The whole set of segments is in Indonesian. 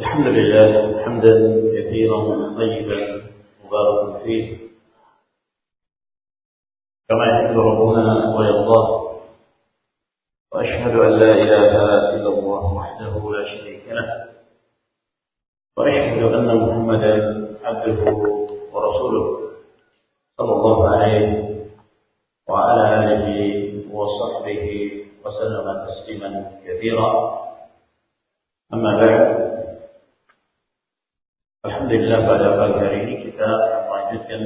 الحمد لله حمدا كثيرا طيبا مباركا فيه. كما يحب ربنا ويرضاه. وأشهد أن لا إله إلا الله وحده لا شريك له. وأشهد أن محمدا عبده ورسوله صلى الله عليه وعلى آله وصحبه وسلم تسليما كثيرا. أما بعد Alhamdulillah pada pagi hari ini kita melanjutkan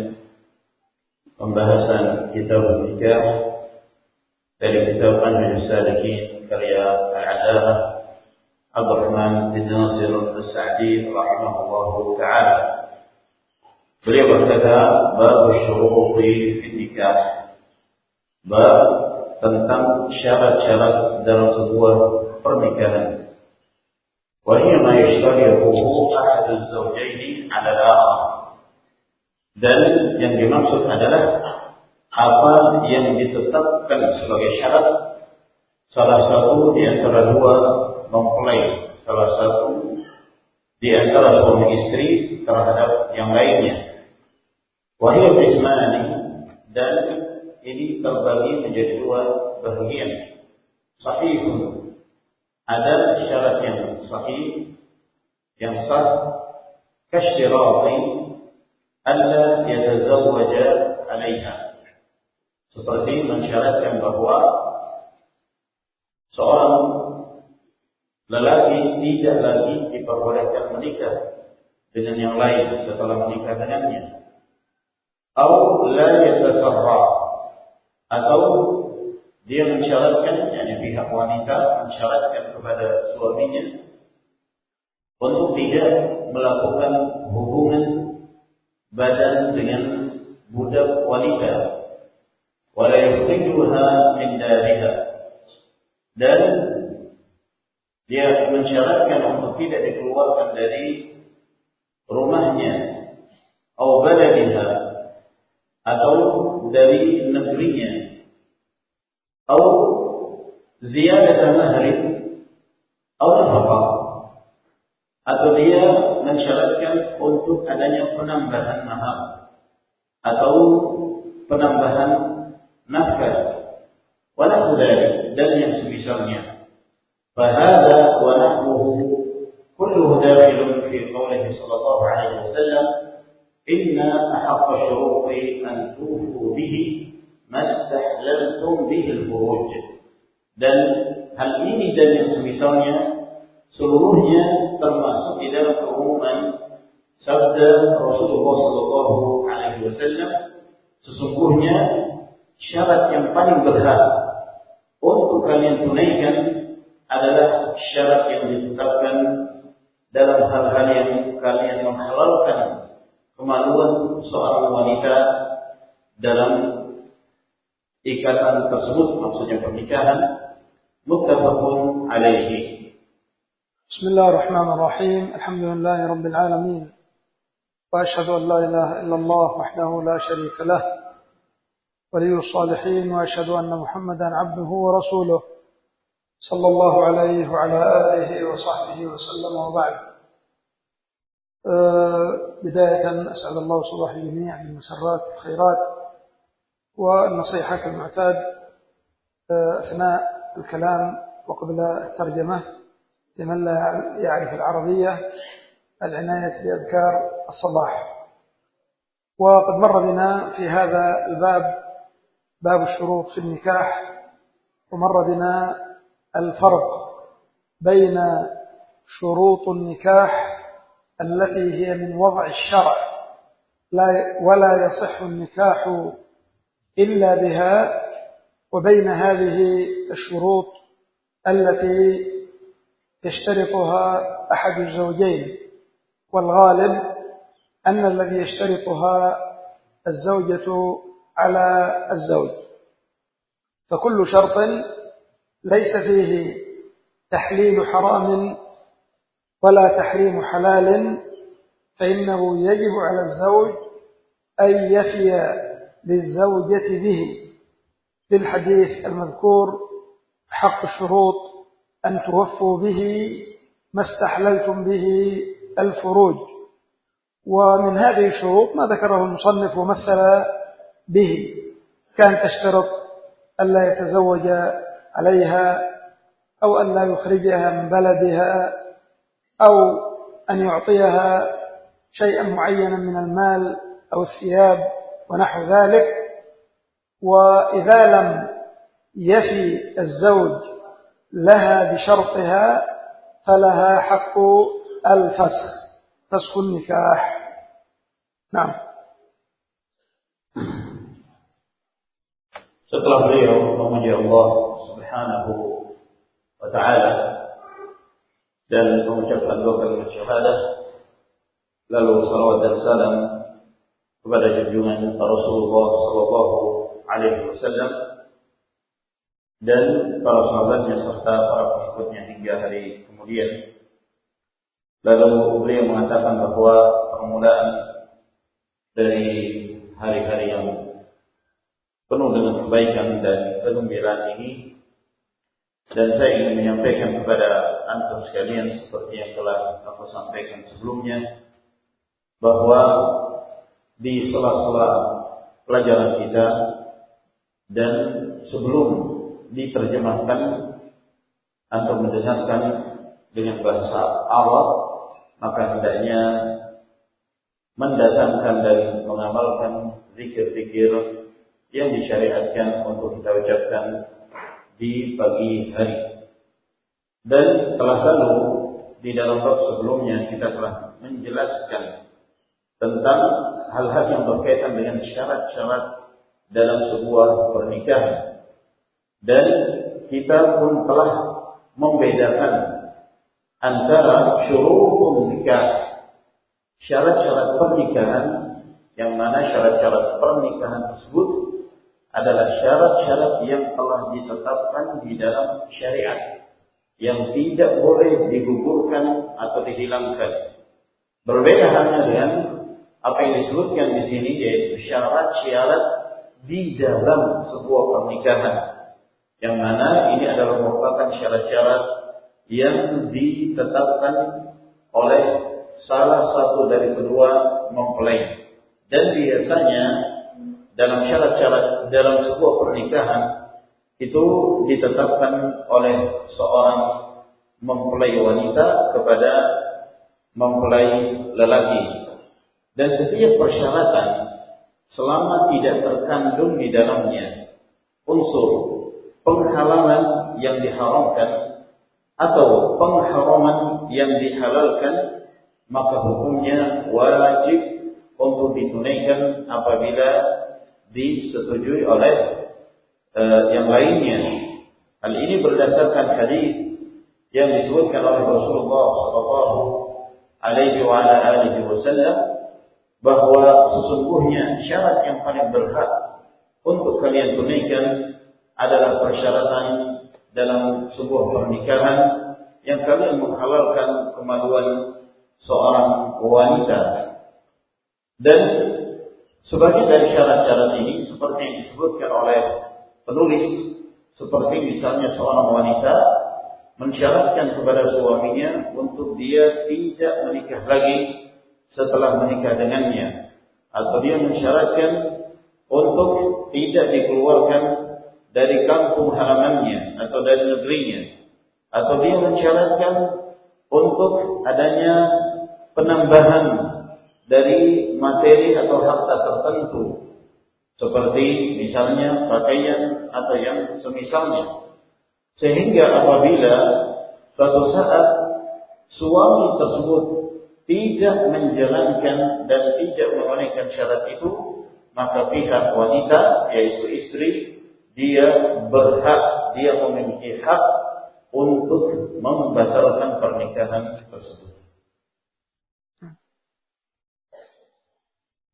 pembahasan kitab nikah dari kitab Anjur Salikin karya Al-Alamah Abdurrahman bin Nasir Al-Sa'di rahimahullah ta'ala. Beliau berkata, bab syuruti fi nikah. Bab tentang syarat-syarat dalam sebuah pernikahan. وهي ما يشترطه أحد الزوجين على الآخر dan yang dimaksud adalah apa yang ditetapkan sebagai syarat salah satu di antara dua mempelai, salah satu di antara suami istri terhadap yang lainnya. Wahyu ismani dan ini terbagi menjadi dua bagian. Sahihun ada syarat yang sahih yang sah kasyirati alla yatazawwaja 'alaiha. Seperti mensyaratkan bahwa seorang lelaki tidak lagi diperbolehkan menikah dengan yang lain setelah menikah dengannya. Atau la yatasarra atau dia mensyaratkan, pihak wanita mensyaratkan kepada suaminya untuk tidak melakukan hubungan badan dengan budak wanita. Dan dia mensyaratkan untuk tidak dikeluarkan dari rumahnya atau atau dari negerinya أو زيادة مهر أو نفقة atau dia mensyaratkan untuk adanya penambahan mahar atau penambahan nafkah walahu dari dan yang semisalnya fahada wa nahmuhu kulluhu dakhilun fi qawlihi sallallahu alaihi wasallam inna ahaqqa syuruti an tufu bihi mastahlaltum bihil furuj. dan hal ini dan yang semisalnya seluruhnya termasuk di dalam keumuman sabda Rasulullah Sallallahu Alaihi Wasallam sesungguhnya syarat yang paling berhak untuk kalian tunaikan adalah syarat yang ditetapkan dalam hal-hal yang kalian menghalalkan kemaluan seorang wanita dalam ikatan tersebut maksudnya pernikahan muttafaqun alaihi بسم الله الرحمن الرحيم. الحمد لله رب العالمين. وأشهد أن لا إله إلا الله وحده لا شريك له. ولي الصالحين. وأشهد أن محمدا عبده ورسوله. صلى الله عليه وعلى آله وصحبه وسلم وبعد. بداية أسعد الله صباح الجميع بالمسرات والخيرات والنصيحة كالمعتاد أثناء الكلام وقبل الترجمة لمن لا يعرف العربية العناية بأذكار الصباح. وقد مر بنا في هذا الباب باب الشروط في النكاح ومر بنا الفرق بين شروط النكاح التي هي من وضع الشرع لا ولا يصح النكاح إلا بها وبين هذه الشروط التي يشترطها أحد الزوجين والغالب أن الذي يشترطها الزوجة على الزوج. فكل شرط ليس فيه تحليل حرام ولا تحريم حلال فإنه يجب على الزوج أن يفي للزوجة به. في الحديث المذكور حق الشروط أن توفوا به ما استحللتم به الفروج. ومن هذه الشروط ما ذكره المصنف ومثل به. كان تشترط ألا يتزوج عليها أو أن لا يخرجها من بلدها أو أن يعطيها شيئا معينا من المال أو الثياب ونحو ذلك. وإذا لم يفي الزوج لها بشرطها فلها حق الفسخ فسخ النكاح نعم Setelah beliau memuji Allah Subhanahu wa taala dan mengucapkan dua kalimat syahadah lalu salawat dan salam kepada junjungan Rasulullah sallallahu alaihi wasallam dan para sahabatnya serta para pengikutnya hingga hari kemudian. Lalu beliau mengatakan bahwa permulaan dari hari-hari yang penuh dengan kebaikan dan kegembiraan ini dan saya ingin menyampaikan kepada antum sekalian seperti yang telah aku sampaikan sebelumnya bahwa di sela-sela pelajaran kita dan sebelum diterjemahkan atau mendengarkan dengan bahasa Arab maka hendaknya mendatangkan dan mengamalkan zikir-zikir yang disyariatkan untuk kita ucapkan di pagi hari. Dan telah lalu di dalam bab sebelumnya kita telah menjelaskan tentang hal-hal yang berkaitan dengan syarat-syarat dalam sebuah pernikahan. Dan kita pun telah membedakan antara syurutun nikah, syarat-syarat pernikahan yang mana syarat-syarat pernikahan tersebut adalah syarat-syarat yang telah ditetapkan di dalam syariat yang tidak boleh digugurkan atau dihilangkan. Berbeda halnya dengan apa yang disebutkan di sini yaitu syarat-syarat di dalam sebuah pernikahan. Yang mana ini adalah merupakan syarat-syarat yang ditetapkan oleh salah satu dari kedua mempelai. Dan biasanya dalam syarat-syarat dalam sebuah pernikahan itu ditetapkan oleh seorang mempelai wanita kepada mempelai lelaki. Dan setiap persyaratan selama tidak terkandung di dalamnya unsur penghalalan yang diharamkan atau pengharaman yang dihalalkan maka hukumnya wajib untuk ditunaikan apabila disetujui oleh uh, yang lainnya. Hal ini berdasarkan hadis yang disebutkan oleh Rasulullah Shallallahu Alaihi Wasallam bahwa sesungguhnya syarat yang paling berhak untuk kalian tunaikan adalah persyaratan dalam sebuah pernikahan yang kalian menghalalkan kemaluan seorang wanita. Dan Sebagian dari syarat-syarat ini seperti yang disebutkan oleh penulis, seperti misalnya seorang wanita mensyaratkan kepada suaminya untuk dia tidak menikah lagi setelah menikah dengannya, atau dia mensyaratkan untuk tidak dikeluarkan dari kampung halamannya atau dari negerinya, atau dia mensyaratkan untuk adanya penambahan dari materi atau harta tertentu. Seperti misalnya pakaian atau yang semisalnya. Sehingga apabila suatu saat suami tersebut tidak menjalankan dan tidak menunaikan syarat itu maka pihak wanita yaitu istri dia berhak dia memiliki hak untuk membatalkan pernikahan tersebut.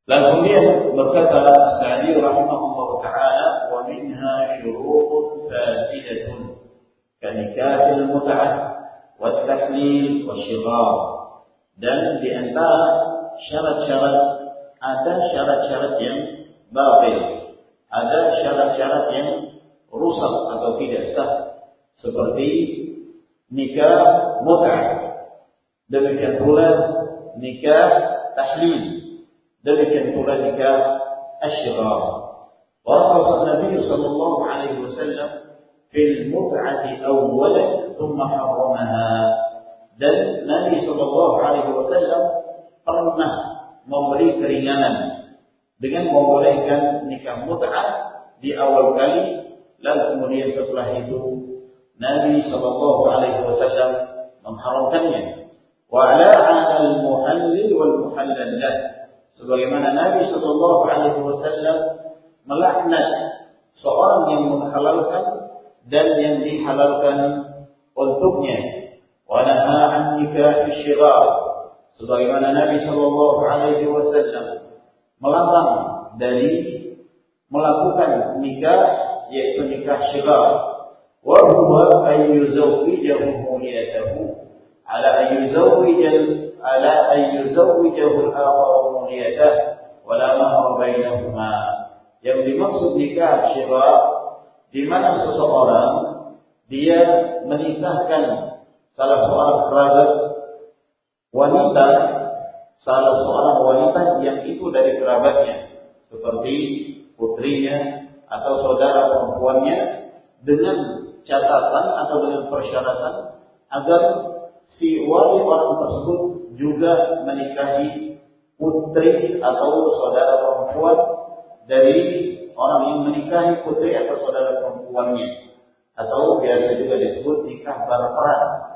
Lalu kemudian berkata Sa'di rahimahullah taala wa minha syurutun fasidatun kanikahil mut'ah wa taklil wa shighar dan di antara syarat-syarat ada syarat-syarat yang batil ada syarat-syarat yang rusak atau tidak sah seperti nikah mut'ah demikian pula nikah tahlil demikian pula nikah asyighar ورخص النبي صلى الله عليه وسلم في المتعة أولا ثم حرمها dan Nabi Shallallahu Alaihi Wasallam pernah memberi keringanan dengan membolehkan nikah mut'ah di awal kali. Lalu kemudian setelah itu Nabi Shallallahu Alaihi Wasallam mengharamkannya. Wa ala al muhallil wal muhallal sebagaimana Nabi Shallallahu Alaihi Wasallam melaknat seorang yang menghalalkan dan yang dihalalkan untuknya wa naha an nikah sebagaimana Nabi sallallahu alaihi wasallam melarang dari melakukan nikah yaitu nikah syighar wa huwa an yuzawwijahu muliyatahu ala an yuzawwijal ala an yuzawwijahu al-akhar muliyatahu mahra bainahuma. Yang dimaksud nikah syighar di mana seseorang dia menikahkan salah seorang kerabat wanita salah seorang wanita yang itu dari kerabatnya seperti putrinya atau saudara perempuannya dengan catatan atau dengan persyaratan agar si wali orang tersebut juga menikahi putri atau saudara perempuan dari orang yang menikahi putri atau saudara perempuannya. Atau biasa juga disebut nikah berperan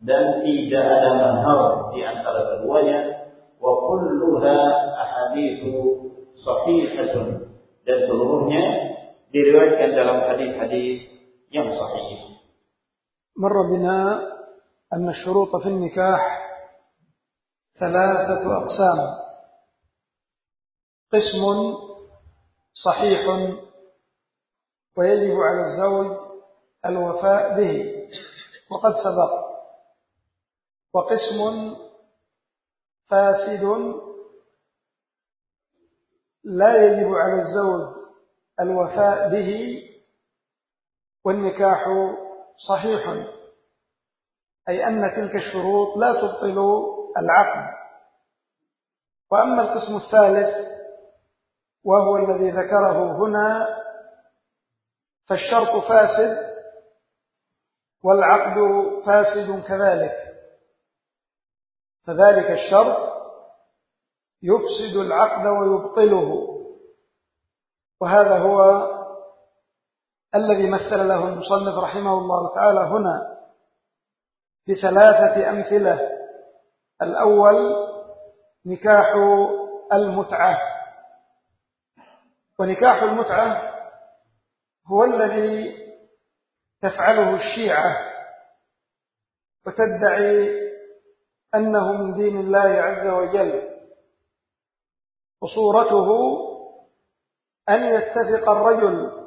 dan tidak ada mahar di antara keduanya wa kulluha ahadithu sahihatun dan seluruhnya diriwayatkan dalam hadis-hadis yang sahih. مر بنا أن الشروط في النكاح ثلاثة أقسام قسم صحيح ويجب على الزوج الوفاء به وقد سبق وقسم فاسد لا يجب على الزوج الوفاء به والنكاح صحيح. أي أن تلك الشروط لا تبطل العقد. وأما القسم الثالث وهو الذي ذكره هنا فالشرط فاسد والعقد فاسد كذلك. فذلك الشرط يفسد العقد ويبطله. وهذا هو الذي مثل له المصنف رحمه الله تعالى هنا بثلاثة أمثلة. الأول نكاح المتعة. ونكاح المتعة هو الذي تفعله الشيعة وتدعي أنه من دين الله عز وجل. وصورته أن يتفق الرجل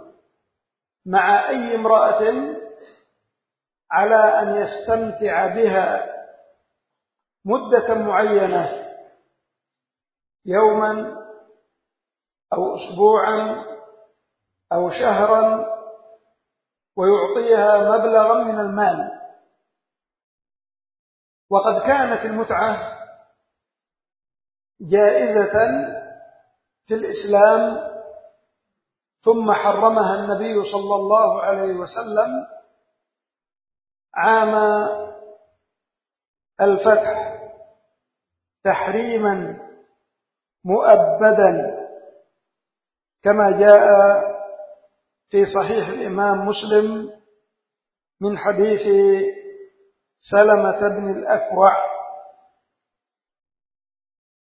مع أي امرأة على أن يستمتع بها مدة معينة يوما أو أسبوعا أو شهرا ويعطيها مبلغا من المال. وقد كانت المتعة جائزة في الإسلام ثم حرمها النبي صلى الله عليه وسلم عام الفتح تحريما مؤبدا كما جاء في صحيح الإمام مسلم من حديث سلمة بن الأكوع.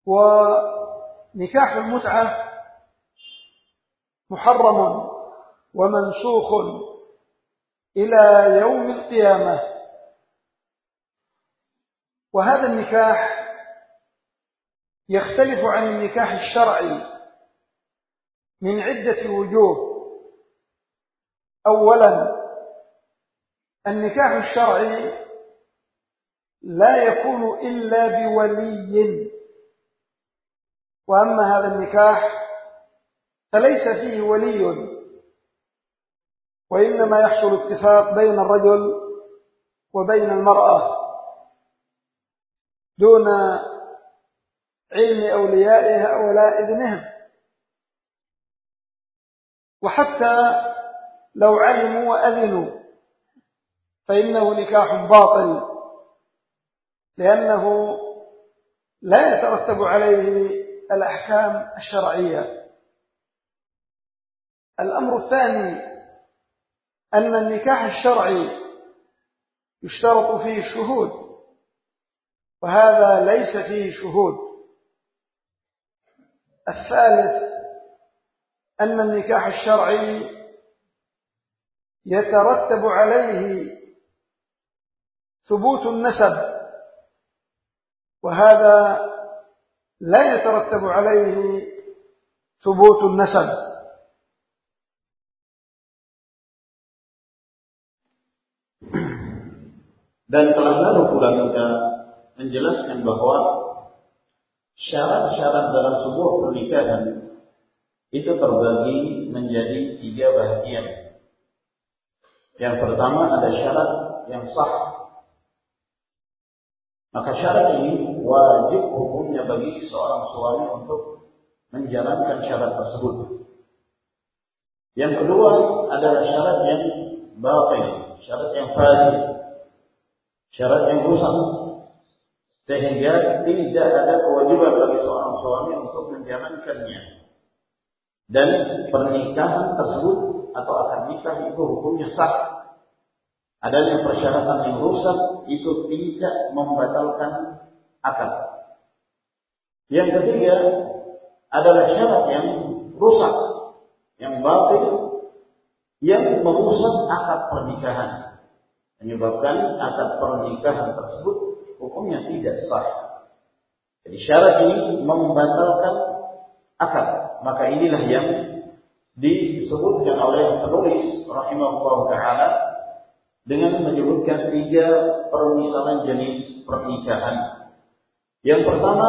ونكاح المتعة محرم ومنسوخ إلى يوم القيامة. وهذا النكاح يختلف عن النكاح الشرعي من عدة وجوه. أولا النكاح الشرعي لا يكون إلا بولي. وأما هذا النكاح فليس فيه ولي وإنما يحصل اتفاق بين الرجل وبين المرأة دون علم أوليائها ولا إذنهم. وحتى لو علموا وأذنوا فإنه نكاح باطل. لأنه لا يترتب عليه الأحكام الشرعية. الأمر الثاني أن النكاح الشرعي يشترط فيه الشهود وهذا ليس فيه شهود. الثالث أن النكاح الشرعي يترتب عليه ثبوت النسب. وهذا لا يترتب عليه ثبوت النسب Dan telah lalu pula kita menjelaskan bahwa syarat-syarat dalam sebuah pernikahan itu terbagi menjadi tiga bagian. Yang pertama ada syarat yang sah. maka syarat ini wajib hukumnya bagi seorang suami untuk menjalankan syarat tersebut. Yang kedua adalah syarat yang batil, syarat yang fasid syarat yang rusak. Sehingga tidak ada kewajiban bagi seorang suami untuk menjalankannya. Dan pernikahan tersebut atau akan nikah itu hukumnya sah adanya persyaratan yang rusak itu tidak membatalkan akad yang ketiga adalah syarat yang rusak yang batil yang merusak akad pernikahan menyebabkan akad pernikahan tersebut hukumnya tidak sah. Jadi syarat ini membatalkan akad. Maka inilah yang disebutkan oleh penulis rahimahullah taala dengan menyebutkan tiga permisalan jenis pernikahan. Yang pertama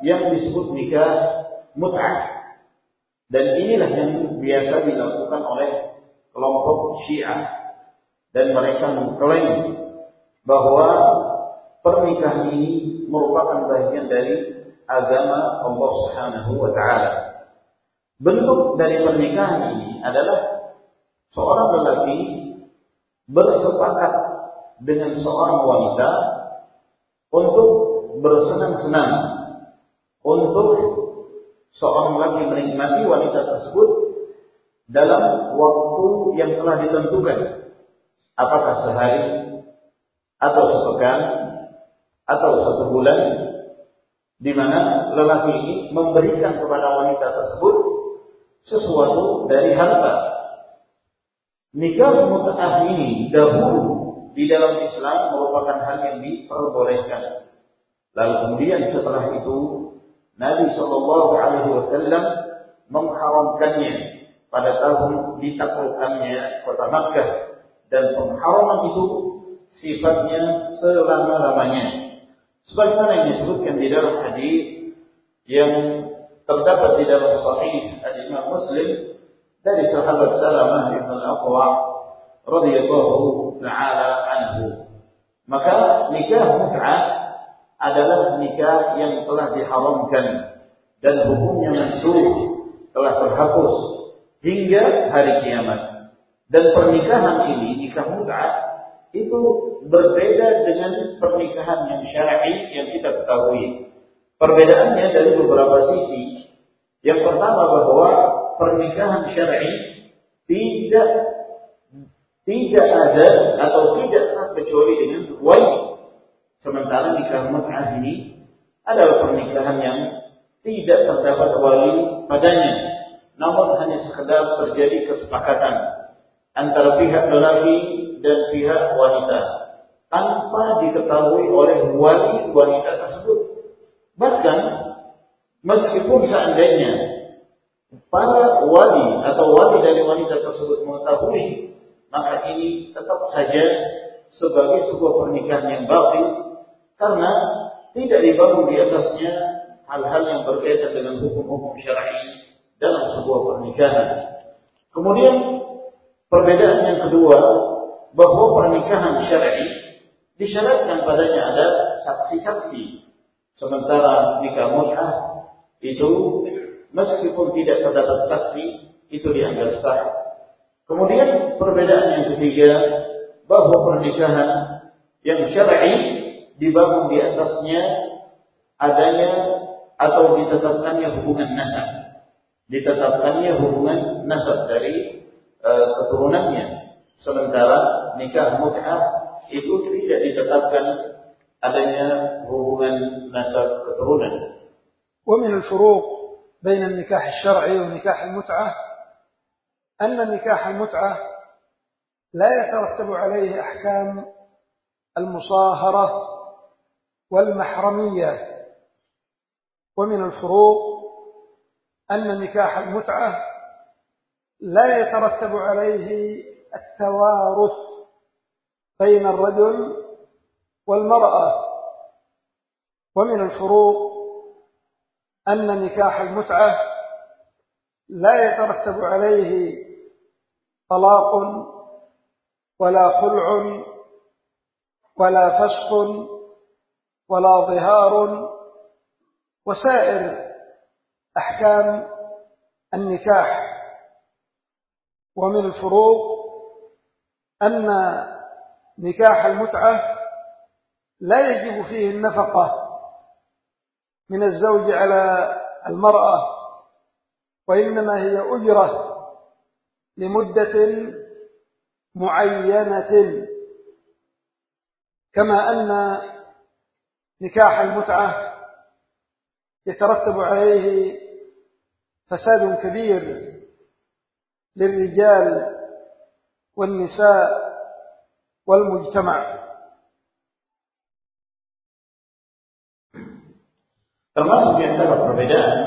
yang disebut nikah mut'ah. Dan inilah yang biasa dilakukan oleh kelompok Syiah dan mereka mengklaim bahwa pernikahan ini merupakan bagian dari agama Allah Subhanahu wa taala. Bentuk dari pernikahan ini adalah seorang lelaki bersepakat dengan seorang wanita untuk bersenang-senang untuk seorang lagi menikmati wanita tersebut dalam waktu yang telah ditentukan apakah sehari atau sepekan atau satu bulan di mana lelaki ini memberikan kepada wanita tersebut sesuatu dari harta. Nikah mut'ah ini dahulu di dalam Islam merupakan hal yang diperbolehkan. Lalu kemudian setelah itu Nabi Shallallahu Alaihi Wasallam mengharamkannya pada tahun ditaklukkannya kota Makkah dan pengharaman itu sifatnya selama-lamanya. Sebagaimana yang disebutkan di dalam hadis yang terdapat di dalam sahih al-Imam Muslim dari sahabat Salamah bin Al-Aqwa radhiyallahu taala anhu. Maka nikah mut'ah adalah nikah yang telah diharamkan dan hukumnya mansuh telah terhapus hingga hari kiamat. Dan pernikahan ini, nikah muda, itu berbeda dengan pernikahan yang syar'i yang kita ketahui. Perbedaannya dari beberapa sisi. Yang pertama bahwa pernikahan syar'i tidak tidak ada atau tidak sah kecuali dengan wali. Sementara nikah mut'ah ini adalah pernikahan yang tidak terdapat wali padanya, namun hanya sekedar terjadi kesepakatan antara pihak lelaki dan pihak wanita tanpa diketahui oleh wali wanita tersebut. Bahkan meskipun seandainya para wali atau wali dari wanita tersebut mengetahui, maka ini tetap saja sebagai sebuah pernikahan yang batil karena tidak dibangun di atasnya hal-hal yang berkaitan dengan hukum-hukum syar'i dalam sebuah pernikahan. Kemudian Perbedaan yang kedua, bahwa pernikahan syar'i disyaratkan padanya ada saksi-saksi Sementara nikah mut'ah itu meskipun tidak terdapat saksi itu dianggap sah. Kemudian perbedaan yang ketiga bahwa pernikahan yang syar'i dibangun di atasnya adanya atau ditetapkannya hubungan nasab. Ditetapkannya hubungan nasab dari uh, keturunannya. Sementara nikah mut'ah itu tidak ditetapkan adanya hubungan nasab keturunan. ومن الفروق بين النكاح الشرعي ونكاح المتعة أن نكاح المتعة لا يترتب عليه أحكام المصاهرة والمحرمية. ومن الفروق أن نكاح المتعة لا يترتب عليه التوارث بين الرجل والمرأة. ومن الفروق أن نكاح المتعة لا يترتب عليه طلاق ولا خلع ولا فسق ولا ظهار وسائر أحكام النكاح. ومن الفروق أن نكاح المتعة لا يجب فيه النفقة. من الزوج على المرأة وإنما هي أجرة لمدة معينة. كما أن نكاح المتعة يترتب عليه فساد كبير للرجال والنساء والمجتمع. Termasuk di antara perbedaan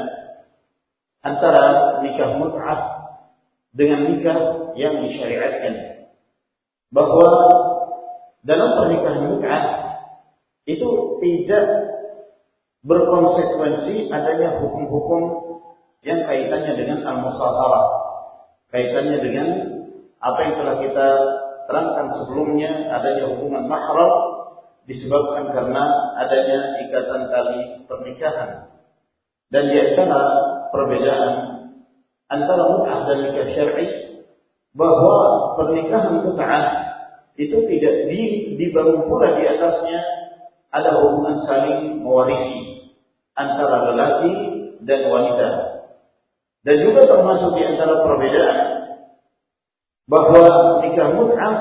antara nikah mut'ah dengan nikah yang disyariatkan. Bahwa dalam pernikahan mut'ah itu tidak berkonsekuensi adanya hukum-hukum yang kaitannya dengan al-musaharah. Kaitannya dengan apa yang telah kita terangkan sebelumnya adanya hubungan mahram disebabkan karena adanya ikatan tali pernikahan. Dan di antara perbedaan antara mut'ah dan nikah syar'i bahwa pernikahan mut'ah itu tidak dibangun pula di atasnya ada hubungan saling mewarisi antara lelaki dan wanita. Dan juga termasuk di antara perbedaan bahwa nikah mut'ah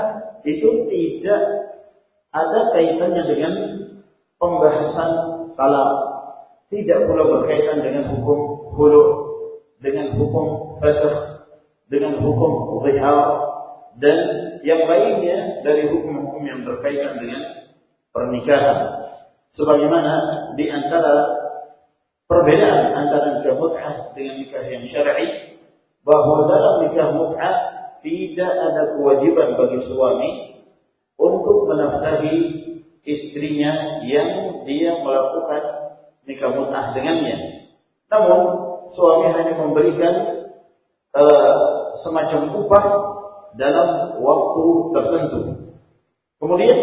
itu tidak ada kaitannya dengan pembahasan talak. Tidak pula berkaitan dengan hukum hulu, dengan hukum fasakh, dengan hukum rihar, dan yang lainnya dari hukum-hukum yang berkaitan dengan pernikahan. Sebagaimana di antara perbedaan antara nikah mut'ah dengan nikah yang syar'i bahwa dalam nikah mut'ah tidak ada kewajiban bagi suami menafkahi istrinya yang dia melakukan nikah mut'ah dengannya. Namun suami hanya memberikan uh, semacam upah dalam waktu tertentu. Kemudian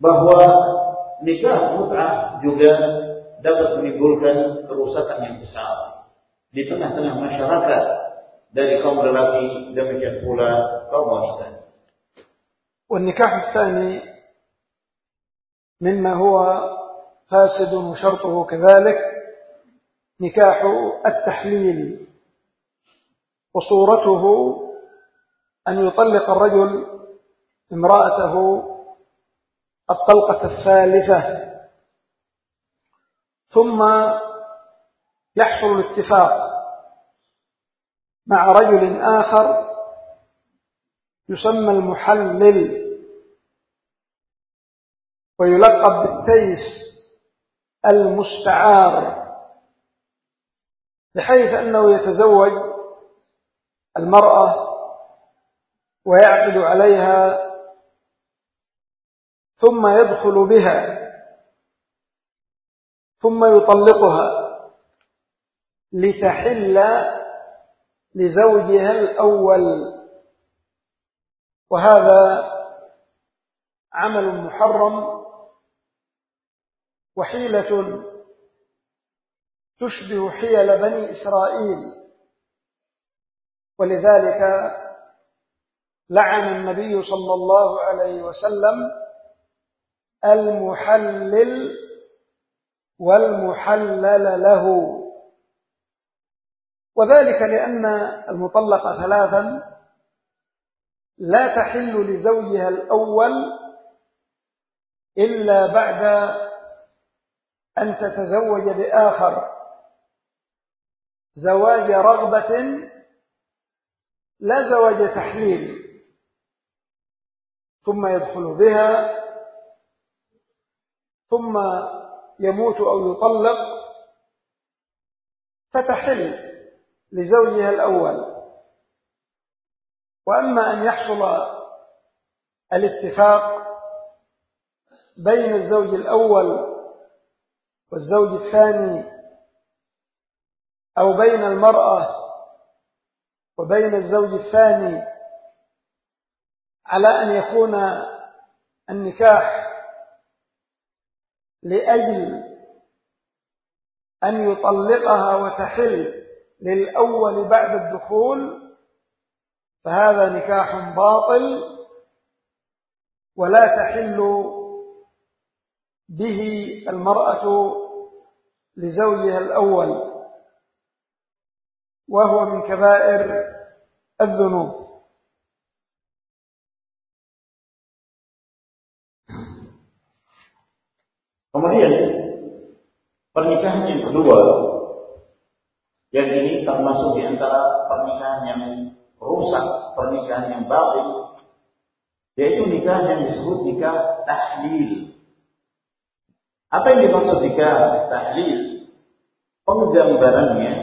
bahwa nikah mut'ah juga dapat menimbulkan kerusakan yang besar di tengah-tengah masyarakat dari kaum lelaki demikian pula kaum wanita. والنكاح الثاني مما هو فاسد وشرطه كذلك نكاح التحليل وصورته أن يطلق الرجل امرأته الطلقة الثالثة. ثم يحصل الاتفاق مع رجل آخر يسمى المحلل. ويلقب بالتيس المستعار. بحيث أنه يتزوج المرأة ويعقد عليها ثم يدخل بها ثم يطلقها لتحل لزوجها الأول. وهذا عمل محرم وحيلة تشبه حيل بني إسرائيل. ولذلك لعن النبي صلى الله عليه وسلم المحلل والمحلل له. وذلك لأن المطلقة ثلاثا لا تحل لزوجها الأول إلا بعد أن تتزوج بآخر. زواج رغبة لا زواج تحليل ثم يدخل بها ثم يموت أو يطلق فتحل لزوجها الأول. وأما أن يحصل الاتفاق بين الزوج الأول والزوج الثاني أو بين المرأة وبين الزوج الثاني على أن يكون النكاح لأجل أن يطلقها وتحل للأول بعد الدخول فهذا نكاح باطل ولا تحل به المرأة لزوجها الأول وهو من كبائر الذنوب Kemudian pernikahan yang kedua yang ini termasuk di antara pernikahan yang rusak, pernikahan yang batil, yaitu nikah yang disebut nikah tahlil. Apa yang dimaksud nikah tahlil? Penggambarannya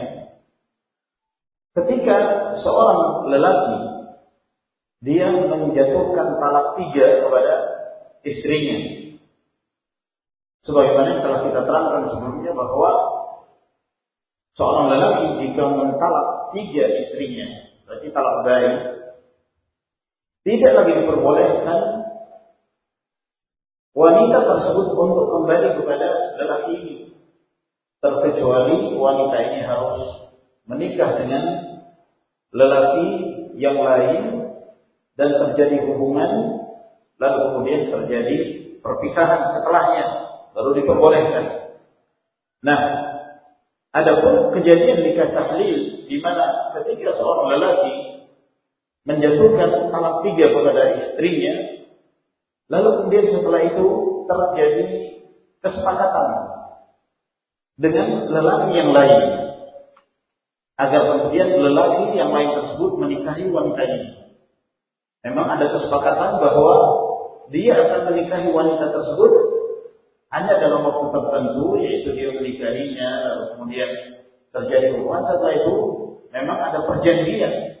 ketika seorang lelaki dia menjatuhkan talak tiga kepada istrinya Sebagaimana telah kita terangkan sebelumnya bahwa seorang lelaki jika mentalak tiga istrinya, berarti talak bayi, tidak lagi diperbolehkan wanita tersebut untuk kembali kepada lelaki ini. Terkecuali wanita ini harus menikah dengan lelaki yang lain dan terjadi hubungan lalu kemudian terjadi perpisahan setelahnya baru diperbolehkan. Nah, adapun kejadian nikah tahlil di mana ketika seorang lelaki menjatuhkan talak tiga kepada istrinya, lalu kemudian setelah itu terjadi kesepakatan dengan lelaki yang lain agar kemudian lelaki yang lain tersebut menikahi wanita ini. Memang ada kesepakatan bahwa dia akan menikahi wanita tersebut hanya dalam waktu tertentu, yaitu dia menikahinya, lalu kemudian terjadi hubungan. Setelah itu, memang ada perjanjian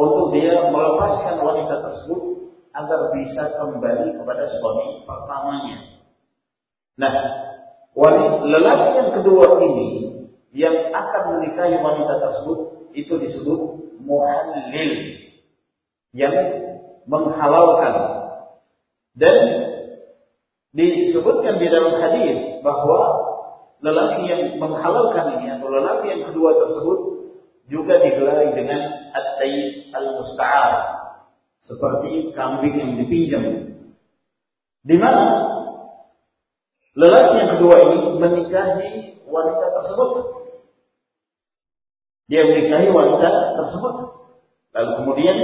untuk dia melepaskan wanita tersebut agar bisa kembali kepada suami pertamanya. Nah, wanita, lelaki yang kedua ini yang akan menikahi wanita tersebut itu disebut muhallil yang menghalalkan dan disebutkan di dalam hadis bahwa lelaki yang menghalalkan ini atau lelaki yang kedua tersebut juga digelari dengan at-tais al-musta'ar. Seperti kambing yang dipinjam. Di mana lelaki yang kedua ini menikahi wanita tersebut? Dia menikahi wanita tersebut. Lalu kemudian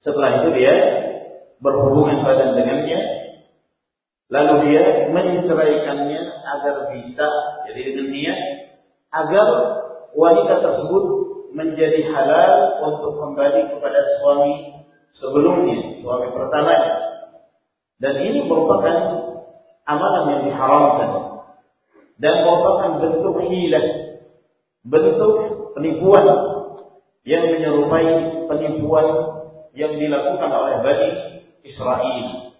setelah itu dia berhubungan badan dengannya Lalu dia menceraikannya agar bisa, jadi dengan niat, agar wanita tersebut menjadi halal untuk kembali kepada suami sebelumnya, suami pertamanya. Dan ini merupakan amalan yang diharamkan dan merupakan bentuk hilah, bentuk penipuan yang menyerupai penipuan yang dilakukan oleh Bani Israel.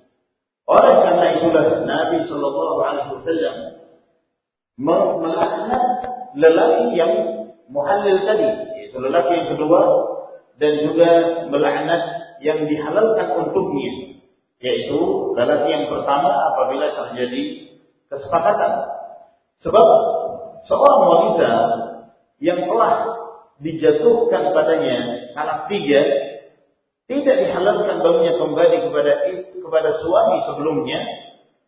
Oleh karena itulah Nabi Shallallahu Alaihi Wasallam melaknat lelaki yang muhallil tadi, yaitu lelaki yang kedua, dan juga melaknat yang dihalalkan untuknya, yaitu lelaki yang pertama apabila terjadi kesepakatan. Sebab seorang wanita yang telah dijatuhkan padanya anak tiga tidak dihalalkan baginya kembali kepada kepada suami sebelumnya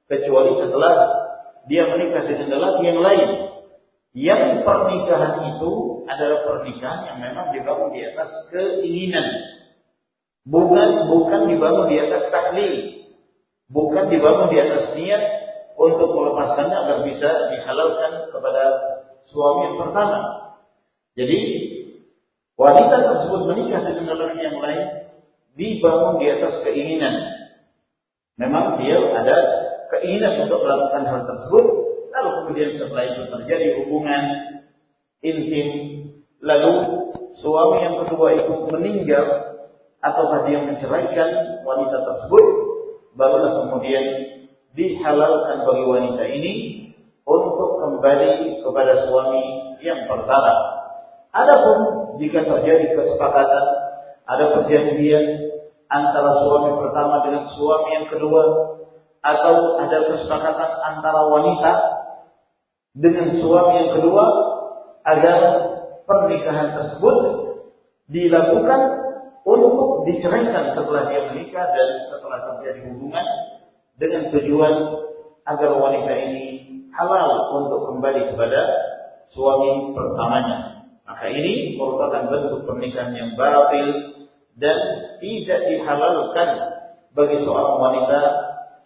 kecuali setelah dia menikah dengan lelaki yang lain. Yang pernikahan itu adalah pernikahan yang memang dibangun di atas keinginan. Bukan bukan dibangun di atas taklil. Bukan dibangun di atas niat untuk melepaskannya agar bisa dihalalkan kepada suami yang pertama. Jadi wanita tersebut menikah dengan lelaki yang lain dibangun di atas keinginan. Memang dia ada keinginan untuk melakukan hal tersebut, lalu kemudian setelah itu terjadi hubungan intim, lalu suami yang kedua itu meninggal atau dia menceraikan wanita tersebut, barulah kemudian dihalalkan bagi wanita ini untuk kembali kepada suami yang pertama. Adapun jika terjadi kesepakatan, ada perjanjian antara suami pertama dengan suami yang kedua, atau ada kesepakatan antara wanita dengan suami yang kedua agar pernikahan tersebut dilakukan untuk diceraikan setelah dia menikah dan setelah terjadi hubungan dengan tujuan agar wanita ini halal untuk kembali kepada suami pertamanya. Maka ini merupakan bentuk pernikahan yang batil dan tidak dihalalkan bagi seorang wanita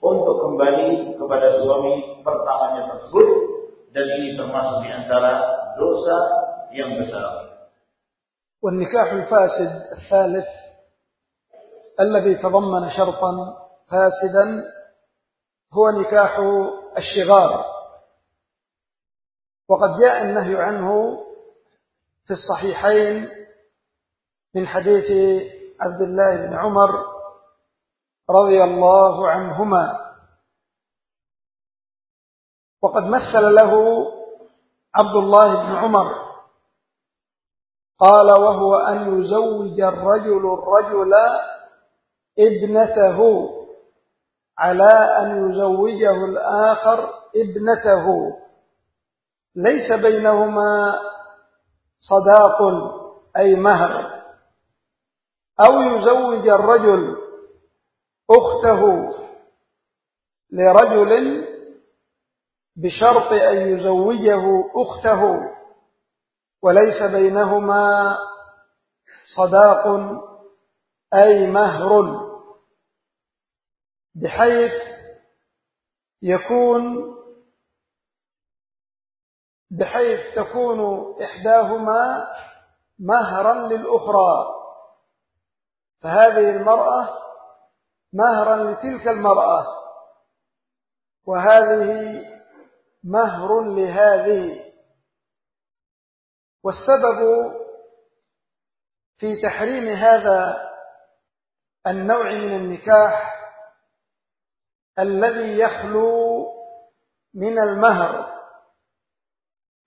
untuk kembali kepada suami pertamanya tersebut dan ini termasuk di antara dosa yang besar. والنكاح الفاسد الثالث الذي تضمن شرطا فاسدا هو نكاح الشغار وقد جاء النهي عنه في الصحيحين من حديث عبد الله بن عمر رضي الله عنهما. وقد مثل له عبد الله بن عمر. قال وهو أن يزوج الرجل الرجل ابنته على أن يزوجه الآخر ابنته. ليس بينهما صداق أي مهر. أو يزوج الرجل أخته لرجل بشرط أن يزوجه أخته وليس بينهما صداق أي مهر بحيث يكون بحيث تكون إحداهما مهرا للأخرى. فهذه المرأة مهرا لتلك المرأة وهذه مهر لهذه. والسبب في تحريم هذا النوع من النكاح الذي يخلو من المهر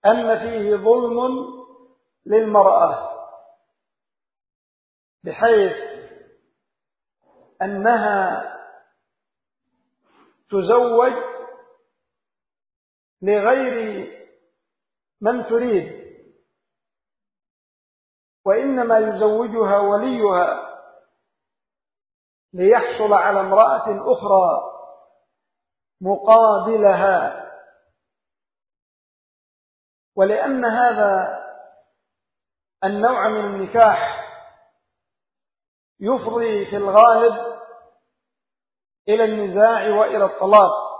أن فيه ظلم للمرأة بحيث أنها تزوج لغير من تريد وإنما يزوجها وليها ليحصل على امرأة أخرى مقابلها. ولأن هذا النوع من النكاح يفضي في الغالب إلى النزاع وإلى الطلاق.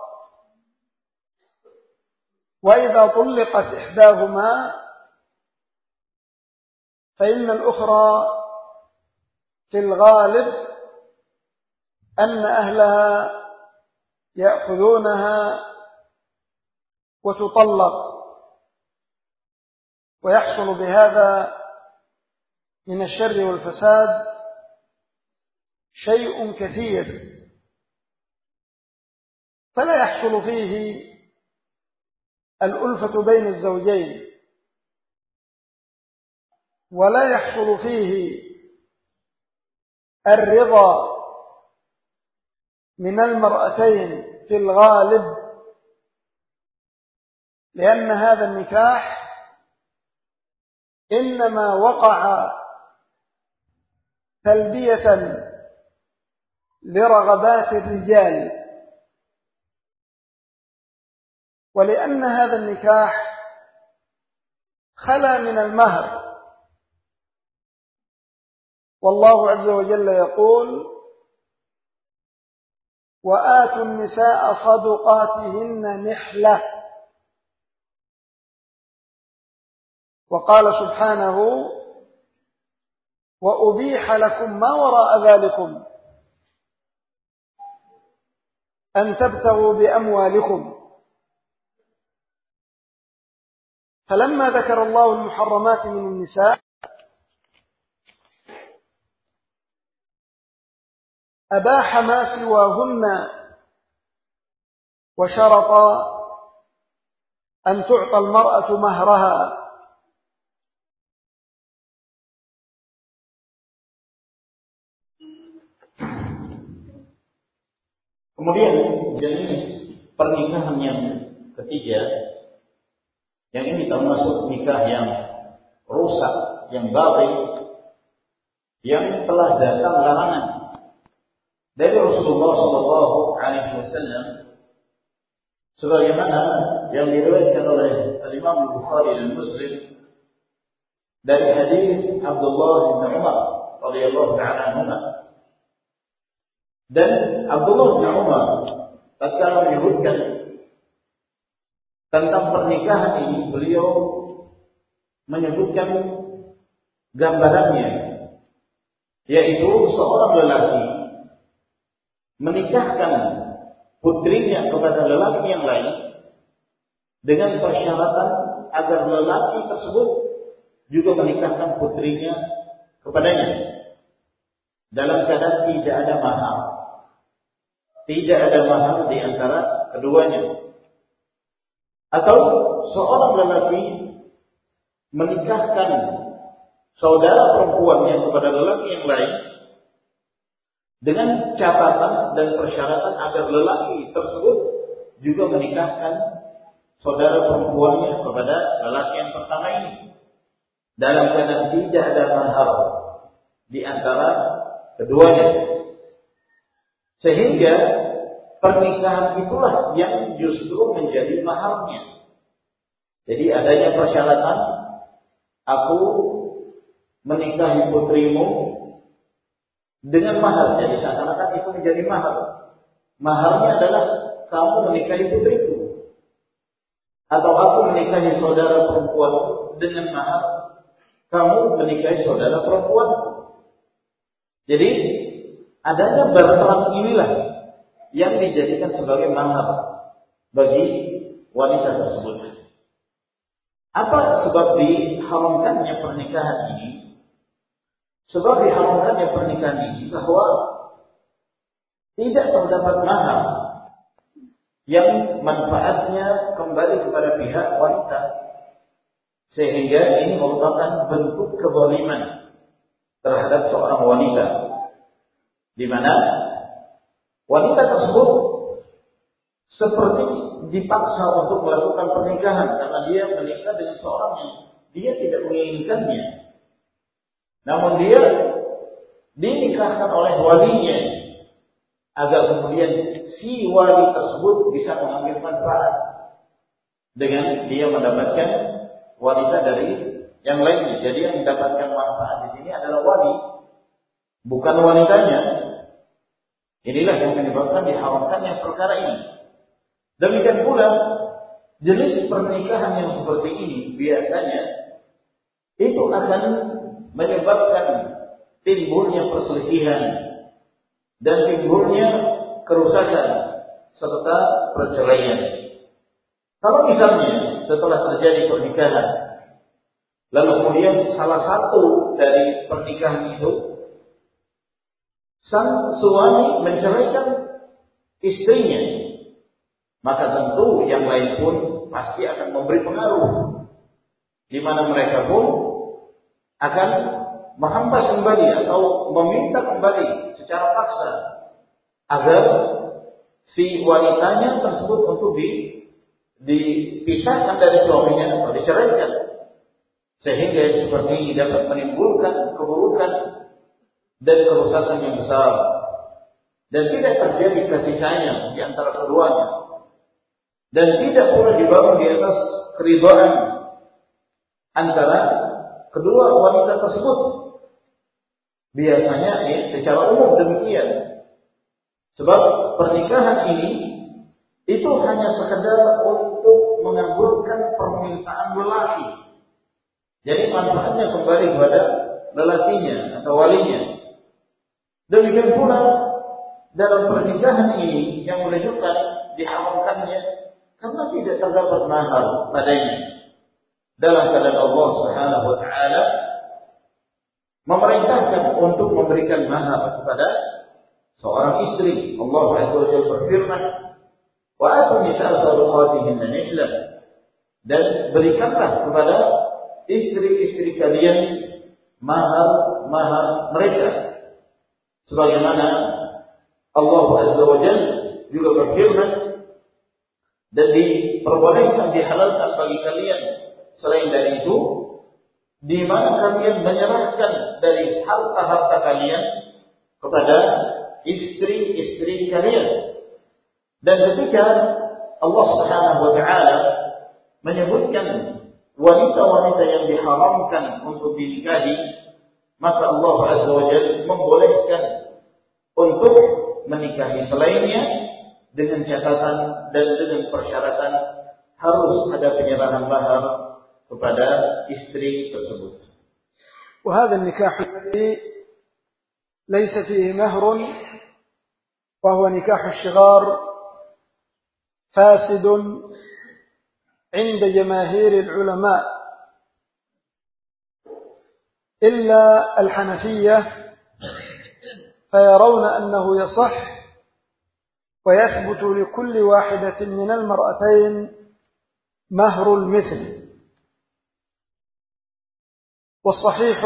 وإذا طلقت إحداهما فإن الأخرى في الغالب أن أهلها يأخذونها وتطلق. ويحصل بهذا من الشر والفساد شيء كثير. فلا يحصل فيه الألفة بين الزوجين ولا يحصل فيه الرضا من المرأتين في الغالب لأن هذا النكاح إنما وقع تلبية لرغبات الرجال. ولأن هذا النكاح خلا من المهر. والله عز وجل يقول وآتوا النساء صدقاتهن نحلة. وقال سبحانه وأبيح لكم ما وراء ذلكم أن تبتغوا بأموالكم. فلما ذكر الله المحرمات من النساء أباح ما سواهن وشرط أن تعطى المرأة مهرها. Kemudian jenis pernikahan yang ketiga, yang ini termasuk nikah yang rusak, yang baik, yang telah datang larangan. Dari Rasulullah Shallallahu Alaihi Wasallam sebagaimana yang diriwayatkan oleh Imam Bukhari dan Muslim dari hadis Abdullah bin Umar radhiyallahu taala anhu dan Abdullah bin Umar tatkala menyebutkan tentang pernikahan ini beliau menyebutkan gambarannya yaitu seorang lelaki menikahkan putrinya kepada lelaki yang lain dengan persyaratan agar lelaki tersebut juga menikahkan putrinya kepadanya dalam keadaan tidak ada mahar tidak ada mahar di antara keduanya. Atau seorang lelaki menikahkan saudara perempuannya kepada lelaki yang lain dengan catatan dan persyaratan agar lelaki tersebut juga menikahkan saudara perempuannya kepada lelaki yang pertama ini dalam keadaan tidak ada mahar di antara keduanya. Sehingga pernikahan itulah yang justru menjadi mahalnya. Jadi adanya persyaratan aku menikahi putrimu dengan mahal. Jadi seakan-akan itu menjadi mahal. Mahalnya adalah kamu menikahi putriku. Atau aku menikahi saudara perempuan dengan mahal. Kamu menikahi saudara perempuan. Jadi Adanya barang inilah yang dijadikan sebagai mahar bagi wanita tersebut. Apa sebab diharamkannya pernikahan ini? Sebab diharamkannya pernikahan ini bahwa tidak terdapat mahar yang manfaatnya kembali kepada pihak wanita sehingga ini merupakan bentuk kezaliman terhadap seorang wanita di mana wanita tersebut seperti dipaksa untuk melakukan pernikahan karena dia menikah dengan seorang yang dia tidak menginginkannya. Namun dia dinikahkan oleh walinya agar kemudian si wali tersebut bisa mengambil manfaat dengan dia mendapatkan wanita dari yang lainnya. Jadi yang mendapatkan manfaat di sini adalah wali, bukan wanitanya. Inilah yang menyebabkan diharamkannya perkara ini. Demikian pula jenis pernikahan yang seperti ini biasanya itu akan menyebabkan timbulnya perselisihan dan timbulnya kerusakan serta perceraian. Kalau misalnya setelah terjadi pernikahan, lalu kemudian salah satu dari pernikahan itu sang suami menceraikan istrinya, maka tentu yang lain pun pasti akan memberi pengaruh, di mana mereka pun akan menghampas kembali atau meminta kembali secara paksa agar si wanitanya tersebut untuk di, dipisahkan dari suaminya atau diceraikan. Sehingga seperti dapat menimbulkan keburukan dan kerusakan yang besar. Dan tidak terjadi kasih sayang di antara keduanya. Dan tidak pula dibangun di atas keridhaan antara kedua wanita tersebut. Biasanya ya, secara umum demikian. Sebab pernikahan ini itu hanya sekedar untuk mengabulkan permintaan lelaki. Jadi manfaatnya kembali kepada lelakinya atau walinya. Demikian pula dalam pernikahan ini yang menunjukkan diharamkannya karena tidak terdapat mahar padanya. Dalam keadaan Allah Subhanahu wa taala memerintahkan untuk memberikan mahar kepada seorang istri. Allah Azza wa Jalla berfirman, Wa atu nisa sadaqatihinna nihla. Dan berikanlah kepada istri-istri kalian mahar-mahar mereka. Sebagaimana Allah Azza wa Jalla juga berfirman dan diperbolehkan dihalalkan bagi kalian selain dari itu di mana kalian menyerahkan dari harta-harta kalian kepada istri-istri kalian. Dan ketika Allah Subhanahu wa taala menyebutkan wanita-wanita yang diharamkan untuk dinikahi, maka Allah Azza wa Jalla membolehkan untuk menikahi selainnya dengan catatan dan dengan persyaratan harus ada penyerahan mahar kepada istri tersebut. وهذا النكاح الذي ليس فيه مهر وهو نكاح الشغار فاسد عند جماهير العلماء إلا الحنفية فيرون أنه يصح ويثبت لكل واحدة من المرأتين مهر المثل. والصحيح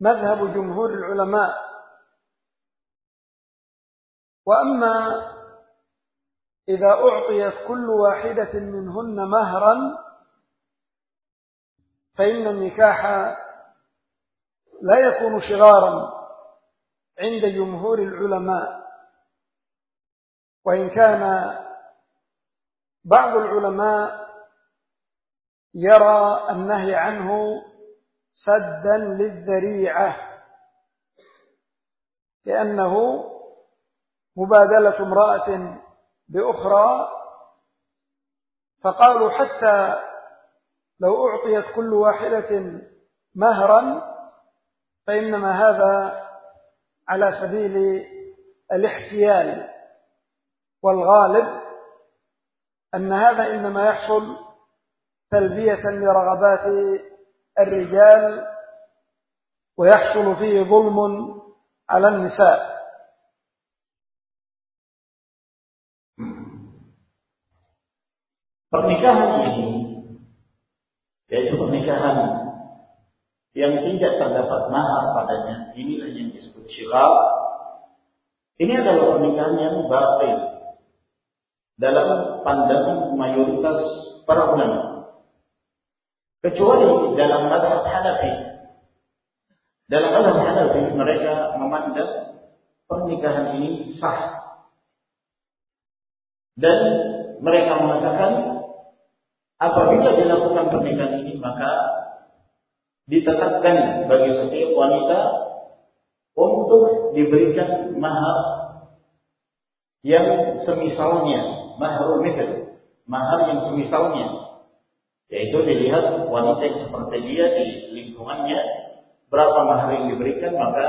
مذهب جمهور العلماء. وأما إذا أعطيت كل واحدة منهن مهرا فإن النكاح لا يكون شغارا عند جمهور العلماء. وإن كان بعض العلماء يرى النهي عنه سدا للذريعة لأنه مبادلة امرأة بأخرى فقالوا حتى لو أعطيت كل واحدة مهرا فإنما هذا على سبيل الاحتيال والغالب أن هذا إنما يحصل تلبية لرغبات الرجال ويحصل فيه ظلم على النساء. Pernikahan ini yaitu pernikahan yang tidak terdapat mahar padanya, inilah yang disebut syighar. Ini adalah pernikahan yang batil dalam pandangan mayoritas para ulama. Kecuali dalam madhab Hanafi. Dalam madhab Hanafi mereka memandang pernikahan ini sah. Dan mereka mengatakan Apabila dilakukan pernikahan ini maka ditetapkan bagi setiap wanita untuk diberikan mahar yang semisalnya, mahar mithl, mahar yang semisalnya. Yaitu dilihat wanita yang seperti dia di lingkungannya berapa mahar yang diberikan maka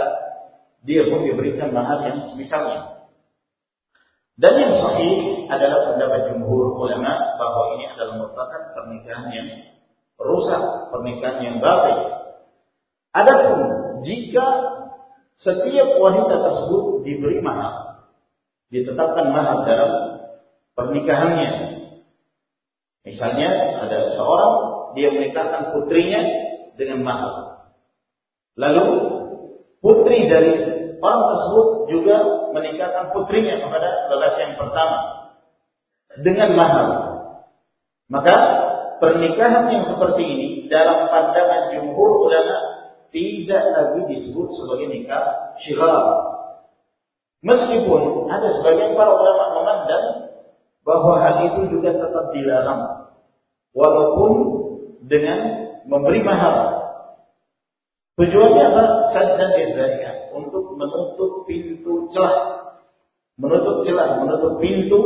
dia pun diberikan mahar yang semisalnya. Dan yang sahih adalah pendapat jumhur ulama bahwa ini adalah merupakan pernikahan yang rusak, pernikahan yang batil. Adapun jika setiap wanita tersebut diberi mahar, ditetapkan mahar dalam pernikahannya. Misalnya ada seorang dia menikahkan putrinya dengan mahar. Lalu putri dari orang tersebut juga menikahkan putrinya kepada lelaki yang pertama dengan mahar. Maka pernikahan yang seperti ini dalam pandangan jumhur ulama tidak lagi disebut sebagai nikah syirar. Meskipun ada sebagian para ulama memandang bahwa hal itu juga tetap dilarang. Walaupun dengan memberi mahar. Tujuannya apa? Saddan dzalika untuk menutup pintu celah. Menutup celah, menutup pintu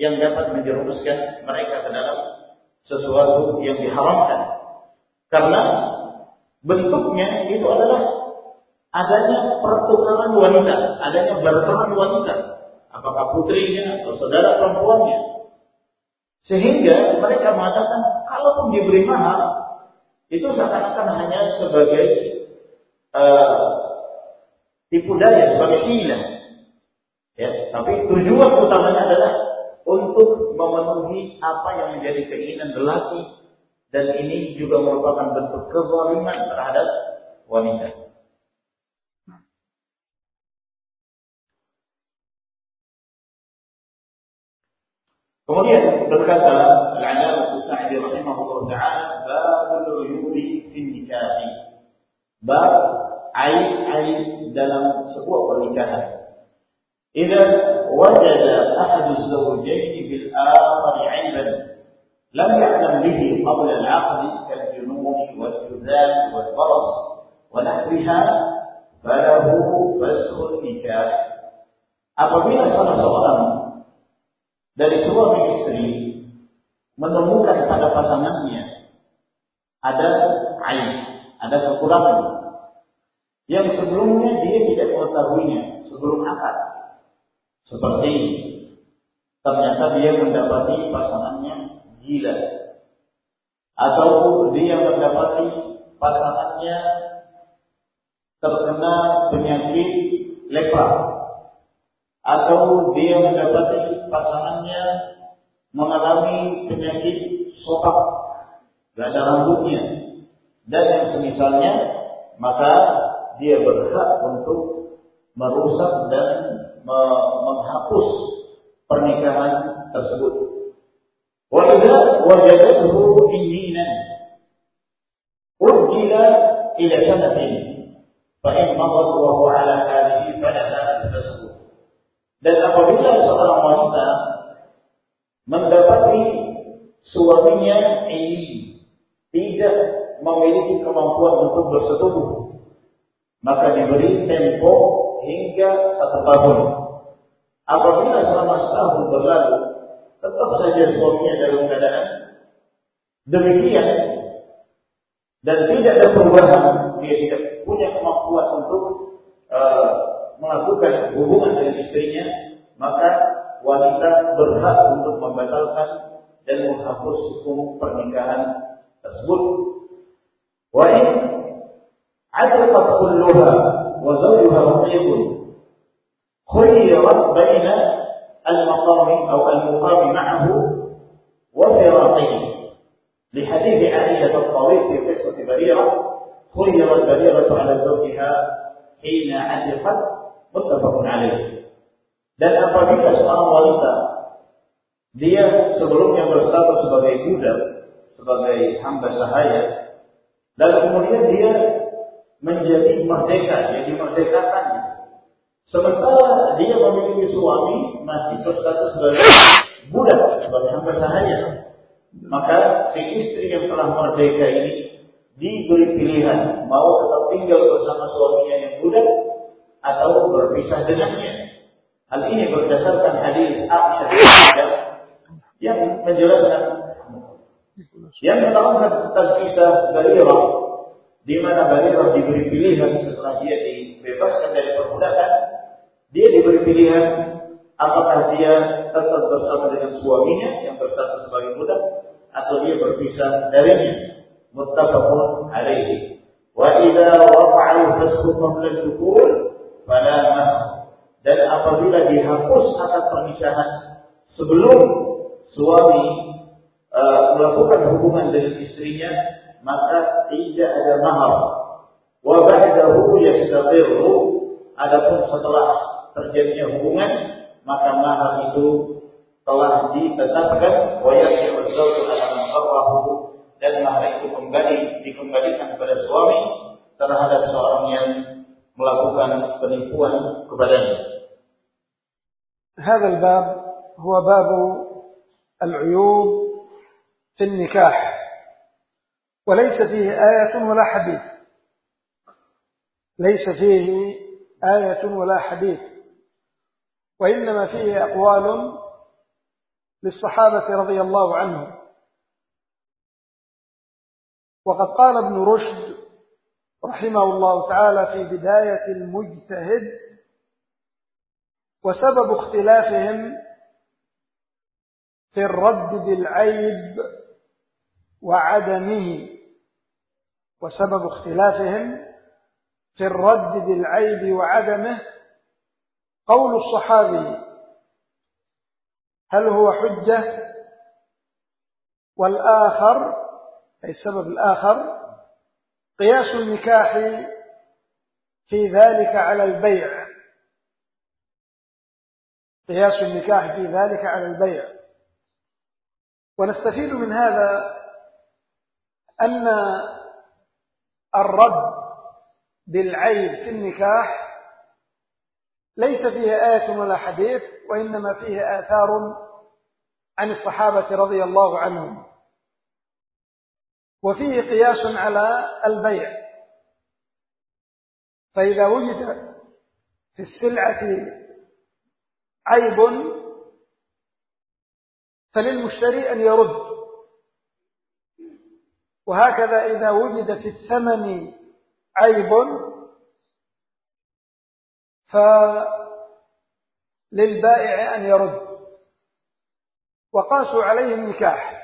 yang dapat menjerumuskan mereka ke dalam sesuatu yang diharamkan. Karena bentuknya itu adalah adanya pertukaran wanita, adanya berteman wanita, apakah putrinya atau saudara perempuannya. Sehingga mereka mengatakan, kalaupun diberi mahar, itu seakan-akan hanya sebagai uh, tipu daya, sebagai hila. Ya, tapi tujuan utamanya adalah untuk memenuhi apa yang menjadi keinginan lelaki dan ini juga merupakan bentuk kezaliman terhadap wanita. Kemudian berkata Al-Alamah Sa'di rahimahullah ta'ala babul Ruyuri fi nikahi. Bab aib-aib dalam sebuah pernikahan. Idza وجد أحد الزوجين بالآخر عيبا لم يعلم به قبل العقد كالجنون والجذام والبرص ونحوها فله فسخ النكاح apabila salah seorang dari suami istri menemukan pada pasangannya ada aib, ada kekurangan yang sebelumnya dia tidak mengetahuinya sebelum akad. Seperti ternyata dia mendapati pasangannya gila. Atau dia mendapati pasangannya terkena penyakit lepra atau dia mendapati pasangannya mengalami penyakit sopak, gak ada rambutnya, dan yang semisalnya, maka dia berhak untuk merusak dan menghapus pernikahan tersebut. Wa idza wajadahu inninan urjila ila sanatin. Fa in madat wa huwa ala hadhihi falaha dan apabila seorang wanita mendapati suaminya ini tidak memiliki kemampuan untuk bersetubuh, maka diberi tempo hingga satu tahun. Apabila selama setahun berlalu, tetap saja suaminya dalam keadaan demikian dan tidak ada perubahan, dia tidak punya kemampuan untuk uh, melakukan hubungan dengan istrinya, maka wanita berhak untuk membatalkan dan menghapus hukum pernikahan tersebut. Wa in adqat kulluha وزوجها رقيق. خيرت بين المقام أو المقام معه وفراقه لحديث عائشة الطويل في قصة بريرة خيرت بريرة على زوجها حين علقت. متفق عليه. dan apabila seorang wanita dia sebelumnya berstatus sebagai budak, sebagai hamba sahaya, dan kemudian dia menjadi merdeka, jadi merdekakan. Sementara dia memiliki suami masih berstatus sebagai budak, sebagai hamba sahaya. Maka si istri yang telah merdeka ini diberi pilihan mau tetap tinggal bersama suaminya yang budak atau berpisah dengannya. Hal ini berdasarkan hadis Aisyah yang menjelaskan yang menerangkan tentang kisah Barirah di mana Barirah diberi pilihan setelah dia dibebaskan dari perbudakan, dia diberi pilihan apakah dia tetap bersama dengan suaminya yang berstatus sebagai budak atau dia berpisah darinya. Muttafaqun alaihi. Wa idza waqa'a fasqu qabla al-dukhul fala dan apabila dihapus akad pernikahan sebelum suami uh, melakukan hubungan dengan istrinya maka tidak ada mahar wa ba'dahu yastaqirru adapun setelah terjadinya hubungan maka mahar itu telah ditetapkan wa yaqulu zawju ala itu kembali dikembalikan kepada suami terhadap seorang yang melakukan penipuan kepadanya. هذا الباب هو باب العيوب في النكاح وليس فيه آية ولا حديث. ليس فيه آية ولا حديث. وإنما فيه أقوال للصحابة رضي الله عنهم. وقد قال ابن رشد رحمه الله تعالى في بداية المجتهد وسبب اختلافهم في الرد بالعيب وعدمه. وسبب اختلافهم في الرد بالعيب وعدمه قول الصحابي هل هو حجة؟ والآخر أي السبب الآخر قياس النكاح في ذلك على البيع. قياس النكاح في ذلك على البيع. ونستفيد من هذا أن الرد بالعيب في النكاح ليس فيه آية ولا حديث وإنما فيه آثار عن الصحابة رضي الله عنهم. وفيه قياس على البيع. فإذا وجد في السلعة عيب فللمشتري أن يرد. وهكذا إذا وجد في الثمن عيب فللبائع أن يرد. وقاسوا عليه النكاح.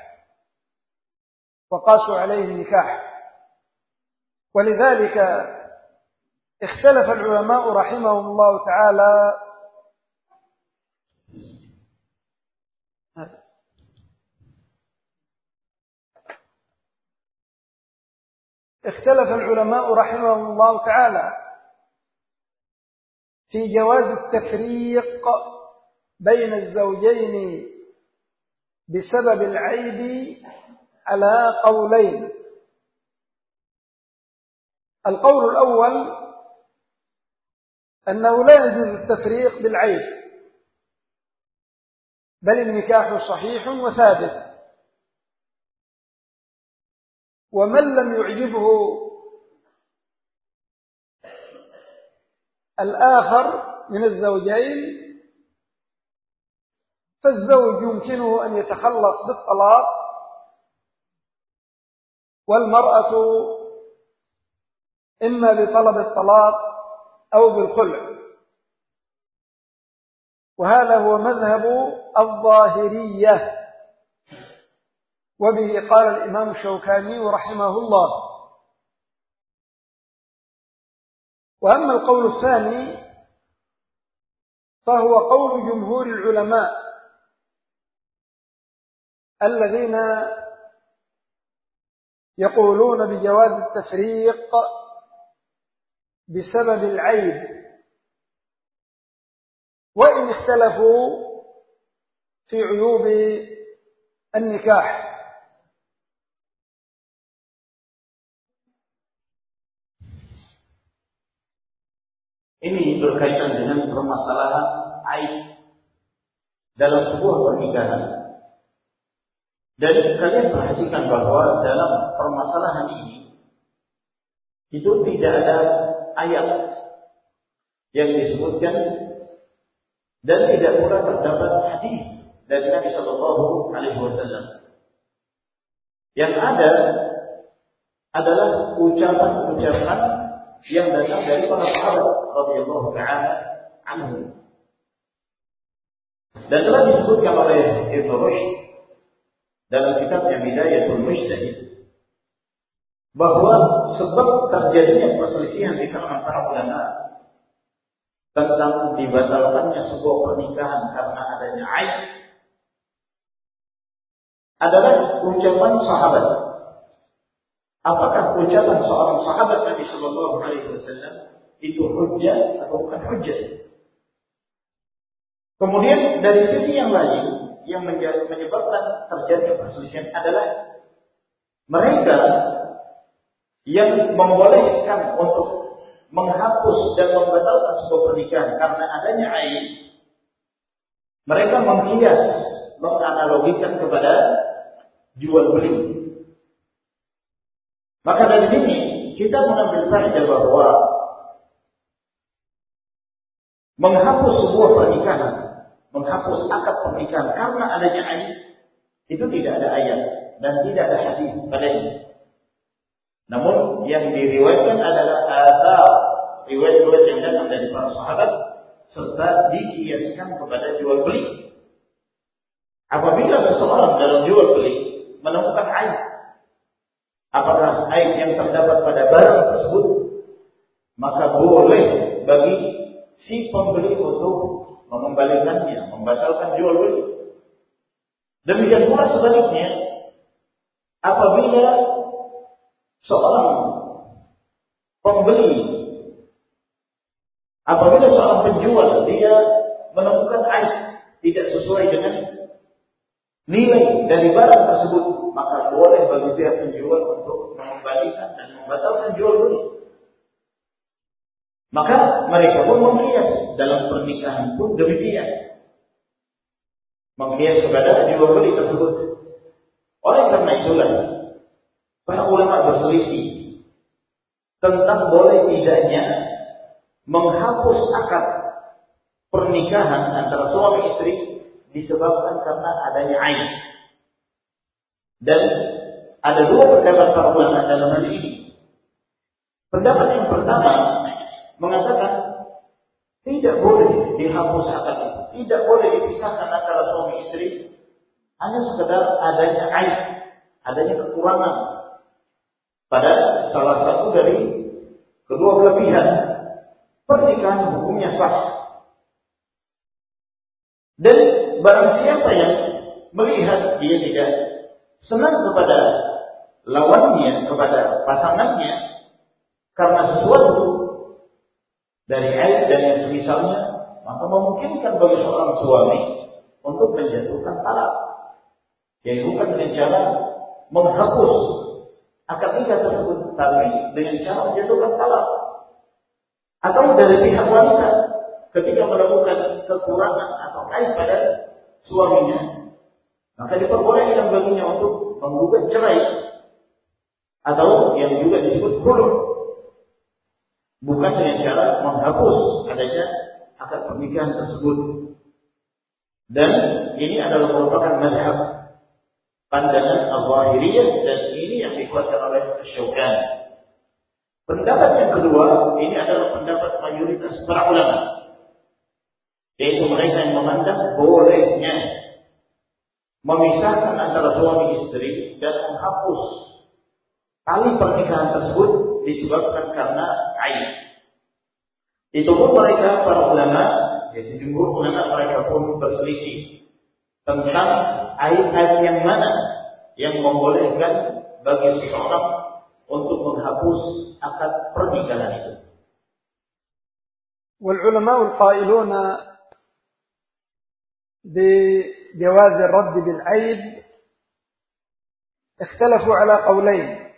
وقاسوا عليه النكاح. ولذلك اختلف العلماء رحمهم الله تعالى اختلف العلماء رحمهم الله تعالى في جواز التفريق بين الزوجين بسبب العيب على قولين. القول الأول أنه لا يجوز التفريق بالعيب بل النكاح صحيح وثابت. ومن لم يعجبه الآخر من الزوجين فالزوج يمكنه أن يتخلص بالطلاق والمرأة إما بطلب الطلاق أو بالخلع. وهذا هو مذهب الظاهرية. وبه قال الإمام الشوكاني رحمه الله. وأما القول الثاني فهو قول جمهور العلماء الذين يقولون بجواز التفريق بسبب العيب. وإن اختلفوا في عيوب النكاح. Ini berkaitan dengan permasalahan aib dalam sebuah pernikahan. Dan kalian perhatikan bahwa dalam permasalahan ini itu tidak ada ayat yang disebutkan dan tidak pula terdapat hadis dari Nabi Shallallahu Alaihi Wasallam. Yang ada adalah ucapan-ucapan yang datang dari para sahabat radhiyallahu taala anhum. Dan telah disebutkan oleh Ibn Rushd dalam kitabnya Bidayatul Mujtahid bahwa sebab terjadinya perselisihan di kalangan para ulama tentang dibatalkannya sebuah pernikahan karena adanya aib adalah ucapan sahabat. Apakah ucapan seorang sahabat Nabi Shallallahu Alaihi Wasallam itu hujjah atau bukan hujjah? Kemudian dari sisi yang lain yang menyebabkan terjadi perselisihan adalah Mereka yang membolehkan untuk menghapus dan membatalkan sebuah pernikahan karena adanya aib, mereka mengkias, menganalogikan kepada jual beli. Maka dari sini kita mengambil faedah bahwa menghapus sebuah pernikahan, menghapus akad pernikahan karena adanya aib, itu tidak ada ayat dan tidak ada hadis padanya. Namun yang diriwayatkan adalah ada riwayat-riwayat yang datang dari para sahabat serta dikiaskan kepada jual beli. Apabila seseorang dalam jual beli menemukan aib, apakah aib yang terdapat pada barang tersebut, maka boleh bagi si pembeli untuk mengembalikannya, membatalkan jual beli. Demikian pula sebaliknya, apabila seorang pembeli, apabila seorang penjual dia menemukan aib tidak sesuai dengan nilai dari barang tersebut, maka boleh bagi pihak penjual untuk mengembalikan dan membatalkan jual beli. Maka mereka pun menghias dalam pernikahan pun demikian. Menghias kepada jual beli tersebut. Oleh karena itulah para ulama berselisih tentang boleh tidaknya menghapus akad pernikahan antara suami istri disebabkan karena adanya aib. Dan ada dua pendapat para ulama dalam hal ini. Pendapat yang pertama mengatakan tidak boleh dihapus akad itu, tidak boleh dipisahkan antara suami istri hanya sekedar adanya aib, adanya kekurangan pada salah satu dari kedua belah pihak. Pernikahan hukumnya sah. Dan barang siapa yang melihat dia tidak senang kepada lawannya, kepada pasangannya, karena sesuatu dari air dan yang semisalnya, maka memungkinkan bagi seorang suami untuk menjatuhkan talak. Yang bukan dengan cara menghapus akad nikah tersebut, tapi dengan cara menjatuhkan talak. Atau dari pihak wanita ketika menemukan kekurangan atau aib pada suaminya, maka diperbolehkan baginya untuk menggugat cerai atau yang juga disebut hulu bukan dengan cara menghapus adanya akad pernikahan tersebut dan ini adalah merupakan madhab pandangan al-zahiriyah dan ini yang dikuatkan oleh Syaukan. Pendapat yang kedua, ini adalah pendapat mayoritas para ulama. Yaitu mereka yang memandang bolehnya memisahkan antara suami istri dan menghapus tali pernikahan tersebut disebabkan karena aib. Itu pun mereka para ulama, yaitu jumhur ulama mereka pun berselisih tentang aib-aib yang mana yang membolehkan bagi seseorang untuk menghapus akad pernikahan itu. والعلماء القائلون بجواز الرد بالعيب اختلفوا على قولين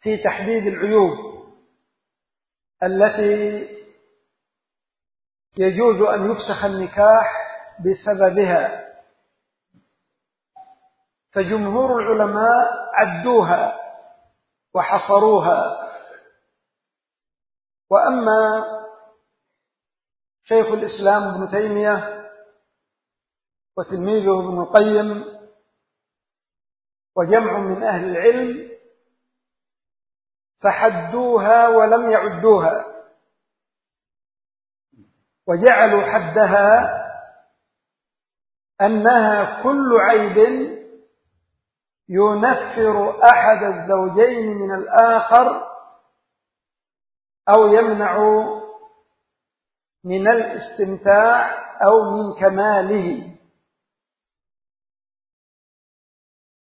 في تحديد العيوب التي يجوز أن يفسخ النكاح بسببها. فجمهور العلماء عدوها وحصروها. وأما شيخ الإسلام ابن تيمية وتلميذه ابن القيم وجمع من أهل العلم فحدوها ولم يعدوها وجعلوا حدها أنها كل عيب ينفر أحد الزوجين من الآخر أو يمنع من الاستمتاع أو من كماله.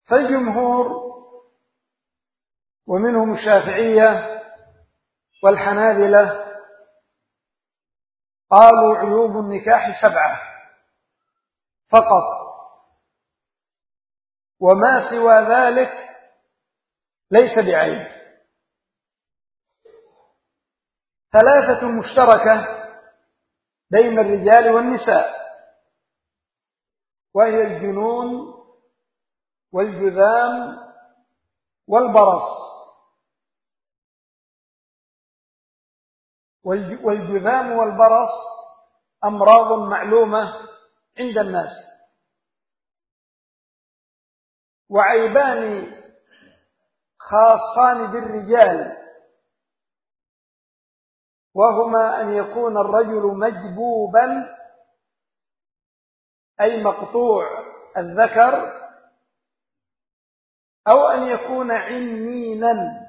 فالجمهور ومنهم الشافعية والحنابلة قالوا عيوب النكاح سبعة فقط وما سوى ذلك ليس بعيب. ثلاثة مشتركة بين الرجال والنساء وهي الجنون والجذام والبرص. والجذام والبرص أمراض معلومة عند الناس. وعيبان خاصان بالرجال. وهما أن يكون الرجل مجبوبا أي مقطوع الذكر أو أن يكون عنينا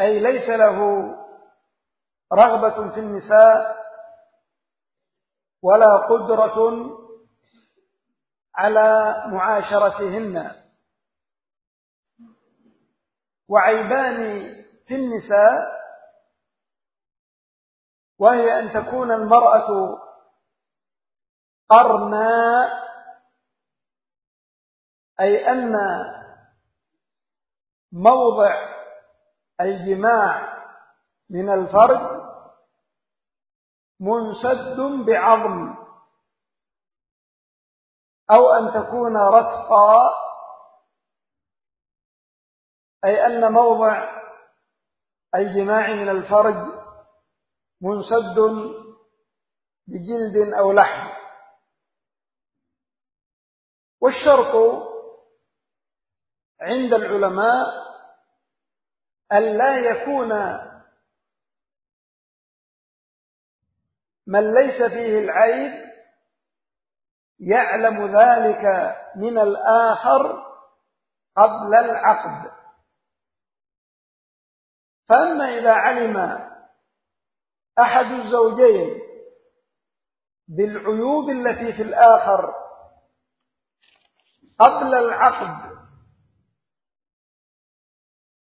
أي ليس له رغبة في النساء ولا قدرة على معاشرتهن. وعيبان في النساء وهي أن تكون المرأة قرنا أي أن موضع الجماع من الفرج منسد بعظم أو أن تكون رتقا أي أن موضع الجماع من الفرج منسد بجلد أو لحم. والشرط عند العلماء أن لا يكون من ليس فيه العيب يعلم ذلك من الآخر قبل العقد. فأما إذا علم أحد الزوجين بالعيوب التي في الآخر قبل العقد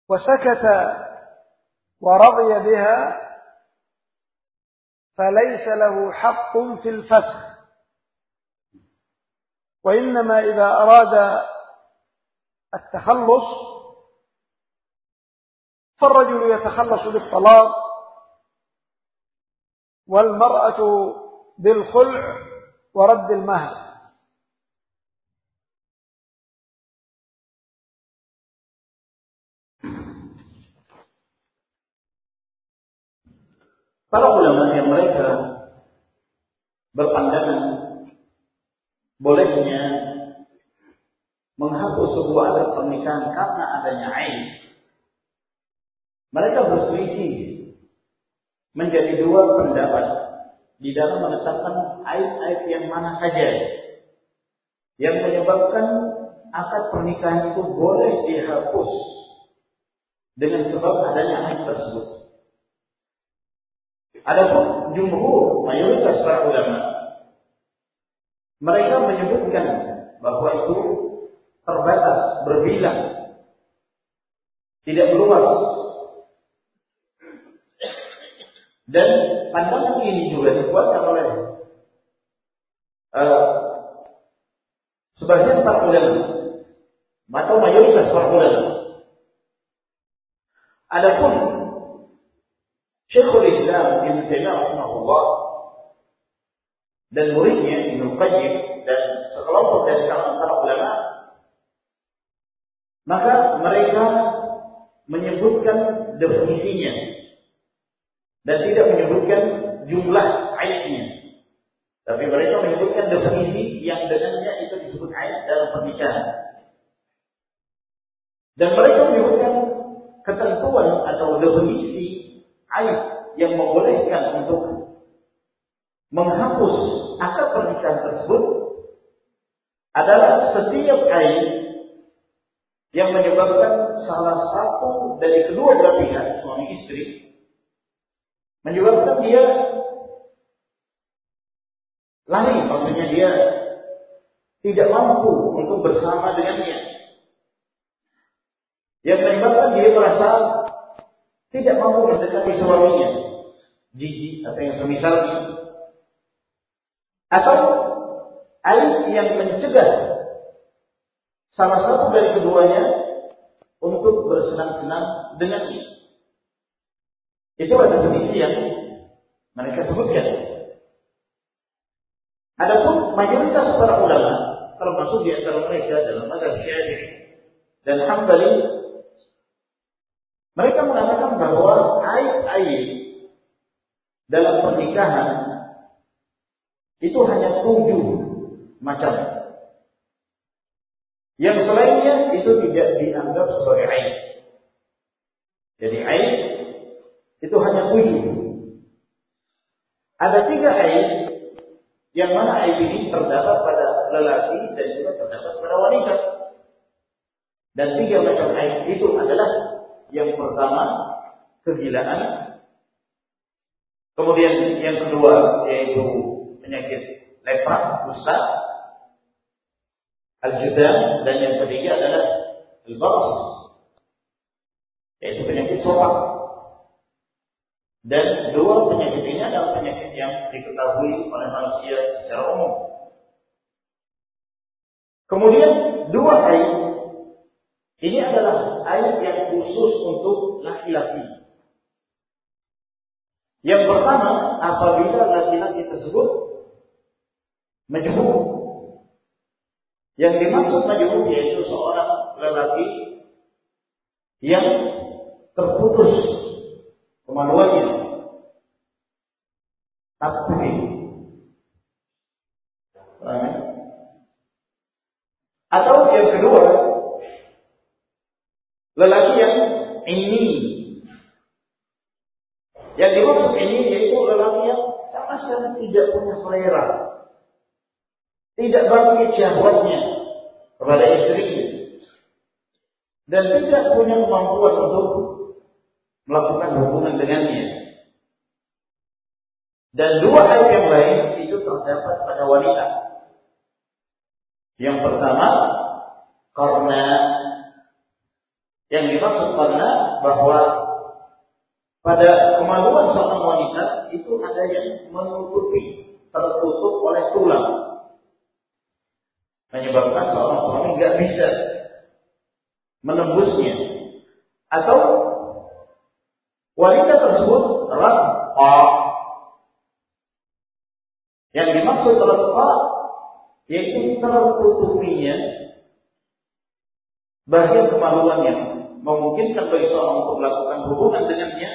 وسكت ورضي بها فليس له حق في الفسخ وإنما إذا أراد التخلص فالرجل يتخلص بالطلاق والمرأة بالخلع ورد المهر Para ulama yang mereka berpandangan bolehnya menghapus sebuah adat pernikahan karena adanya aib. Mereka berselisih menjadi dua pendapat di dalam menetapkan aib-aib yang mana saja yang menyebabkan akad pernikahan itu boleh dihapus dengan sebab adanya aib tersebut. Adapun jumhur mayoritas para ulama mereka menyebutkan bahwa itu terbatas, berbilang, tidak meluas. Dan pandangan ini juga dikuatkan oleh uh, sebagian para ulama atau mayoritas para ulama. Adapun Syekhul Islam Ibn Taimiyah rahimahullah dan muridnya Ibn Qayyim dan sekelompok dari kalangan para ulama maka mereka menyebutkan definisinya dan tidak menyebutkan jumlah aibnya. Tapi mereka menyebutkan definisi yang dengannya itu disebut aib dalam pernikahan dan mereka menyebutkan ketentuan atau definisi aib yang membolehkan untuk menghapus akad pernikahan tersebut adalah setiap aib yang menyebabkan salah satu dari kedua belah pihak suami istri menyebabkan dia lari maksudnya dia tidak mampu untuk bersama dengannya. Yang menyebabkan dia merasa tidak mampu mendekati suaminya, jijik atau yang semisal atau aib yang mencegah salah satu dari keduanya untuk bersenang-senang dengannya. Itu ada definisi yang mereka sebutkan. Adapun mayoritas para ulama, termasuk di antara mereka dalam mazhab Syafi'i dan Hambali, mereka mengatakan bahwa aib-aib dalam pernikahan itu hanya tujuh macam. Yang selainnya itu tidak dianggap sebagai aib. Jadi aib tujuh. Ada tiga aib yang mana aib ini terdapat pada lelaki dan juga terdapat pada wanita. Dan tiga macam aib itu adalah yang pertama kegilaan, kemudian yang kedua yaitu penyakit lepra, kusta, al-judam, dan yang ketiga adalah al-baras, yaitu penyakit sopak. Dan dua penyakit ini adalah penyakit yang diketahui oleh manusia secara umum. Kemudian dua air ini adalah air yang khusus untuk laki-laki. Yang pertama, apabila laki-laki tersebut majhul. Yang dimaksud majhul yaitu seorang lelaki yang terputus kemaluannya. Tapi atau yang kedua lelaki yang ini yang dimaksud ini yaitu lelaki yang sama sekali tidak punya selera. Tidak bangkit syahwatnya kepada istrinya. Dan tidak punya kemampuan untuk melakukan hubungan dengannya. Dan dua hal yang lain itu terdapat pada wanita. Yang pertama, karena yang dimaksud karena bahwa pada kemaluan seorang wanita itu ada yang menutupi, tertutup oleh tulang. Menyebabkan seorang suami nggak bisa menembusnya. Atau Wanita tersebut raqqa. Yang dimaksud raqqa yaitu tertutupinya bagian kemaluan yang memungkinkan bagi seorang untuk melakukan hubungan dengannya.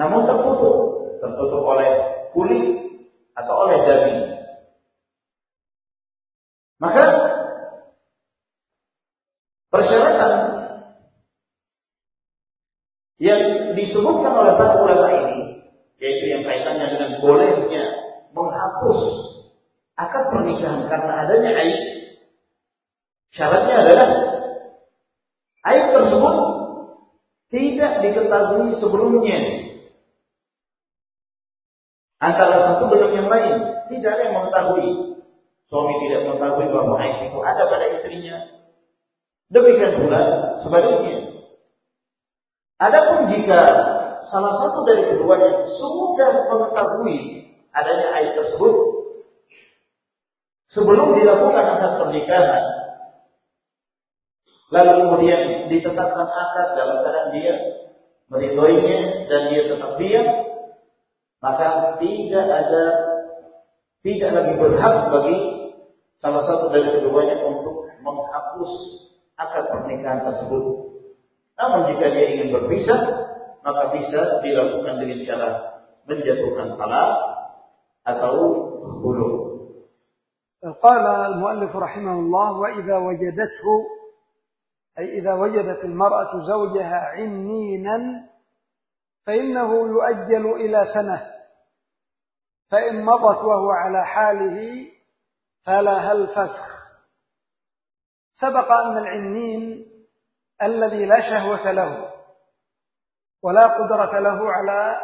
Namun tertutup tertutup oleh kulit atau oleh daging. Maka persyaratan yang disebutkan oleh para ulama ini, yaitu yang kaitannya dengan bolehnya menghapus akad pernikahan karena adanya aib, syaratnya adalah aib tersebut tidak diketahui sebelumnya antara satu dengan yang lain. Tidak ada yang mengetahui. Suami tidak mengetahui bahwa aib itu ada pada istrinya. Demikian pula sebaliknya. Adapun jika salah satu dari keduanya sudah mengetahui adanya air tersebut sebelum dilakukan akad pernikahan, lalu kemudian ditetapkan akad dalam keadaan dia meridhoinya dan dia tetap diam, maka tidak ada tidak lagi berhak bagi salah satu dari keduanya untuk menghapus akad pernikahan tersebut. Namun jika dia ingin berpisah, maka bisa dilakukan dengan cara menjatuhkan talak atau hulu. قال المؤلف رحمه الله وإذا وجدته أي إذا وجدت المرأة زوجها عنينا فإنه يؤجل إلى سنة فإن مضت وهو على حاله فلها الفسخ سبق أن العنين الذي لا شهوة له ولا قدرة له على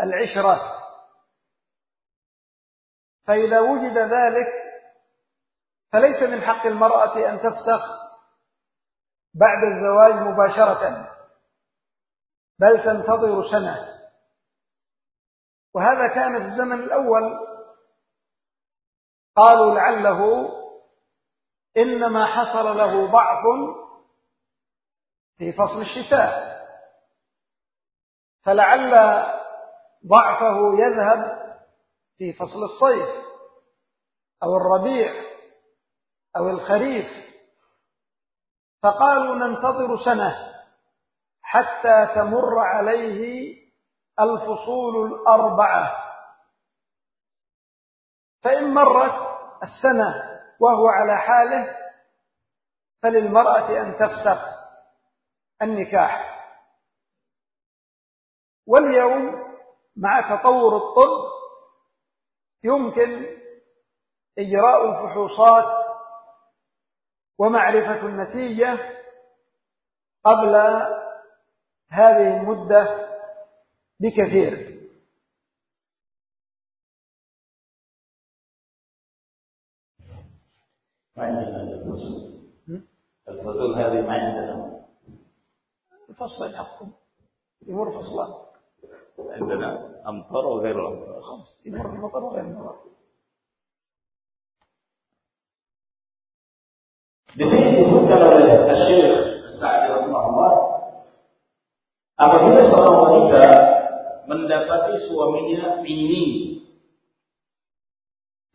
العشرة. فإذا وجد ذلك فليس من حق المرأة أن تفسخ بعد الزواج مباشرة بل تنتظر سنة. وهذا كان في الزمن الأول. قالوا لعله إنما حصل له ضعف في فصل الشتاء. فلعل ضعفه يذهب في فصل الصيف أو الربيع أو الخريف. فقالوا ننتظر سنة حتى تمر عليه الفصول الأربعة. فإن مرت السنة وهو على حاله فللمرأة أن تفسخ النكاح. واليوم مع تطور الطب يمكن إجراء الفحوصات ومعرفة النتيجة قبل هذه المدة بكثير. ما عندنا الفصول الفصول هذه ما عندنا. الفصل يحكم. يمر فصلان. عندنا أمطار وغير الأمطار خمس يمر المطر وغير المطر Di sini disebutkan oleh Syekh Sa'di rahimahullah apabila seorang wanita mendapati suaminya ini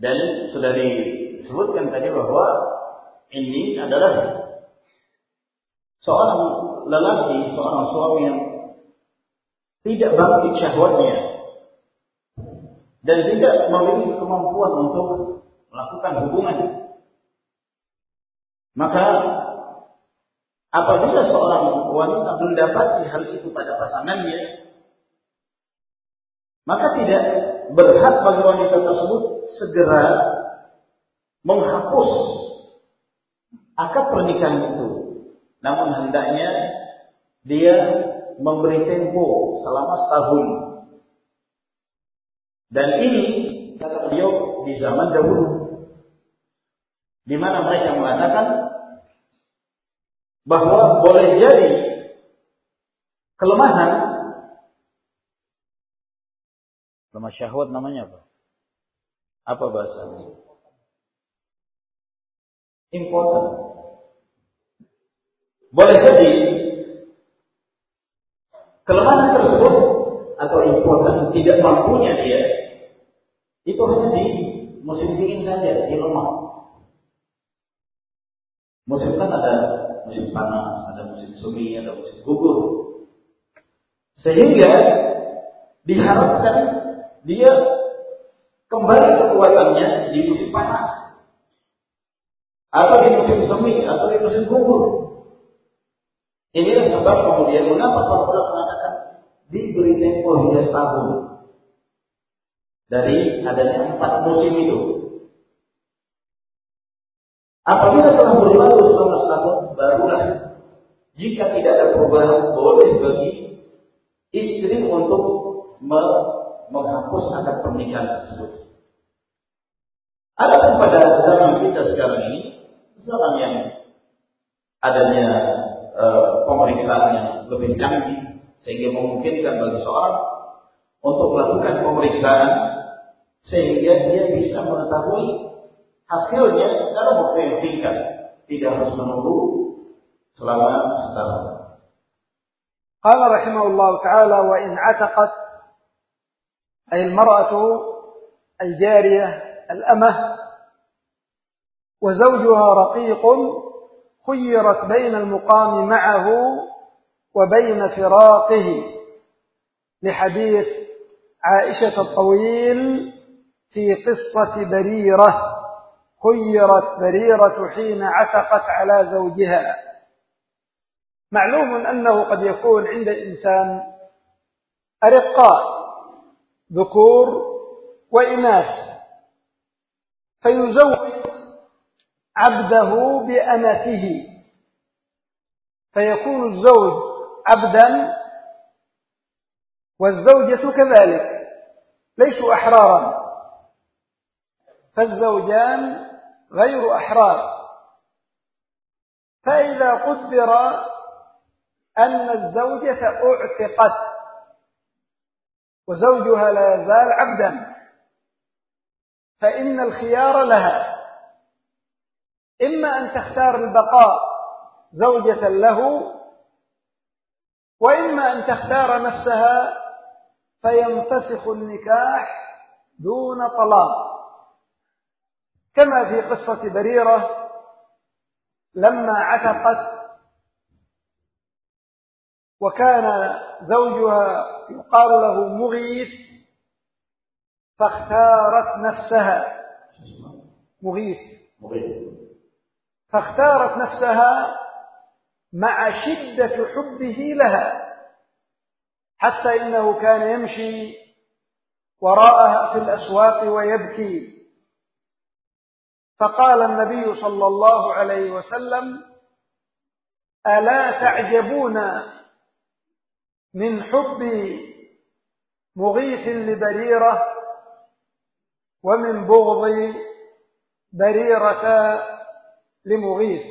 dan sudah disebutkan tadi bahwa ini adalah seorang lelaki, seorang suami yang tidak bangkit syahwatnya dan tidak memiliki kemampuan untuk melakukan hubungan. Maka apabila seorang wanita mendapati hal itu pada pasangannya, maka tidak berhak bagi wanita tersebut segera menghapus akad pernikahan itu. Namun hendaknya dia memberi tempo selama setahun. Dan ini kata beliau di zaman dahulu di mana mereka mengatakan bahwa boleh jadi kelemahan lemah syahwat namanya apa? Apa bahasanya? Impoten. Boleh jadi kelemahan tersebut atau impoten tidak mampunya dia itu hanya di musim dingin saja, di lemah. Musim kan ada musim panas, ada musim semi, ada musim gugur. Sehingga diharapkan dia kembali kekuatannya di musim panas. Atau di musim semi, atau di musim gugur. Inilah sebab kemudian mengapa para ulama mengatakan diberi tempo hingga setahun dari adanya empat musim itu. Apabila telah berlalu selama setahun, barulah jika tidak ada perubahan boleh bagi istri untuk menghapus akad pernikahan tersebut. Adapun pada zaman kita sekarang ini, zaman yang adanya e, pemeriksaan yang lebih canggih sehingga memungkinkan bagi seorang untuk melakukan pemeriksaan sehingga dia bisa mengetahui hasilnya dalam waktu yang singkat, tidak harus menunggu selama setahun. قال رحمه الله تعالى وإن عتقت أي المرأة الجارية الأمة وزوجها رقيق خيرت بين المقام معه وبين فراقه لحديث عائشة الطويل في قصة بريرة. خيرت بريرة حين عتقت على زوجها. معلوم أنه قد يكون عند الإنسان أرقاء ذكور وإناث فيزوج عبده بأمته. فيكون الزوج عبدا والزوجة كذلك ليسوا أحرارا. فالزوجان غير أحرار. فإذا قدر أن الزوجة أعتقت وزوجها لا يزال عبدا فإن الخيار لها. إما أن تختار البقاء زوجة له وإما أن تختار نفسها فينفسخ النكاح دون طلاق. كما في قصة بريرة لما عتقت وكان زوجها يقال له مغيث فاختارت نفسها. مغيث. فاختارت نفسها مع شدة حبه لها حتى إنه كان يمشي وراءها في الأسواق ويبكي. فقال النبي صلى الله عليه وسلم ألا تعجبون من حب مغيث لبريرة ومن بغض بريرة لمغيث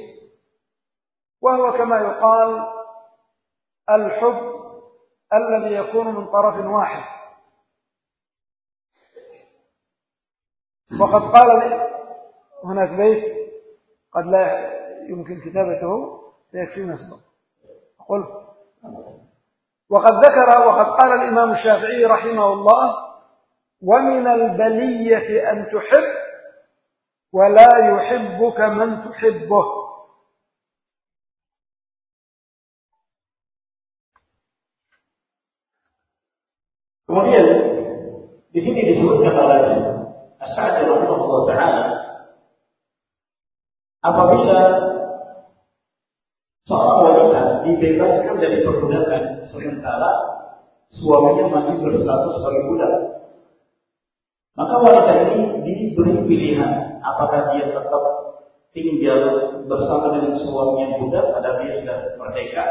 وهو كما يقال الحب الذي يكون من طرف واحد. وقد قال هناك بيت قد لا يمكن كتابته فيكفي نسبه قل وقد ذكر وقد قال الإمام الشافعي رحمه الله ومن البلية أن تحب ولا يحبك من تحبه Kemudian di sini disebutkan oleh As-Sa'di rahimahullah taala apabila seorang wanita dibebaskan dari perbudakan sementara suaminya masih berstatus sebagai budak maka wanita ini diberi pilihan apakah dia tetap tinggal bersama dengan suaminya budak padahal dia sudah merdeka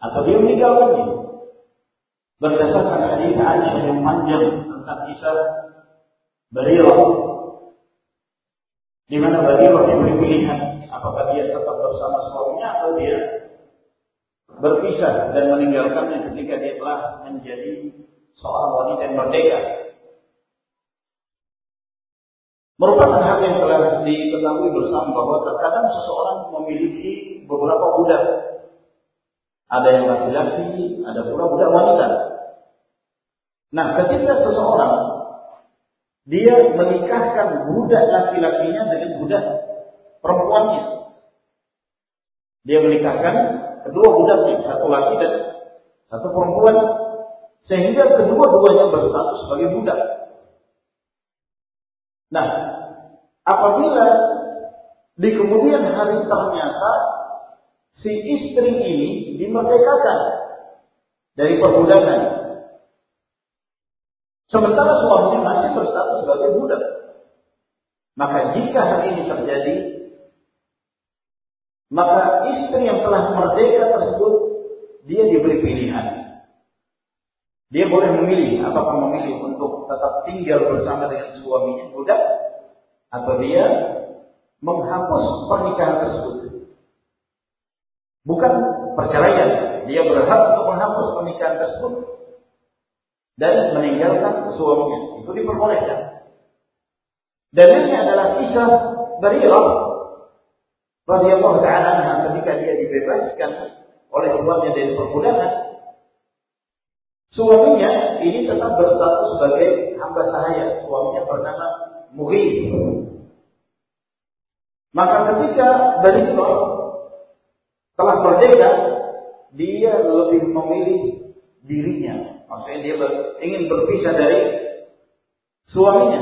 atau dia meninggalkannya berdasarkan hadis Aisyah yang panjang tentang kisah Barirah di mana Barirah diberi pilihan apakah dia tetap bersama suaminya atau dia berpisah dan meninggalkannya ketika dia telah menjadi seorang wanita yang merdeka. Merupakan hal yang telah diketahui bersama bahwa terkadang seseorang memiliki beberapa budak. Ada yang laki-laki, ada pula budak wanita. Nah, ketika seseorang dia menikahkan budak laki-lakinya dengan budak perempuannya. Dia menikahkan kedua budaknya, satu laki dan satu perempuan, sehingga kedua-duanya berstatus sebagai budak. Nah, apabila di kemudian hari ternyata si istri ini dimerdekakan dari perbudakan, Sementara suaminya masih berstatus sebagai budak. Maka jika hal ini terjadi, maka istri yang telah merdeka tersebut dia diberi pilihan. Dia boleh memilih apakah memilih untuk tetap tinggal bersama dengan suaminya budak atau dia menghapus pernikahan tersebut. Bukan perceraian, dia berhak untuk menghapus pernikahan tersebut dan meninggalkan suaminya. Itu diperbolehkan. Dalilnya adalah kisah Barirah radhiyallahu taala ketika dia dibebaskan oleh tuannya dari perbudakan. Suaminya ini tetap berstatus sebagai hamba sahaya. Suaminya bernama Mughith. Maka ketika Barirah telah merdeka, dia lebih memilih dirinya Maksudnya dia ber, ingin berpisah dari suaminya.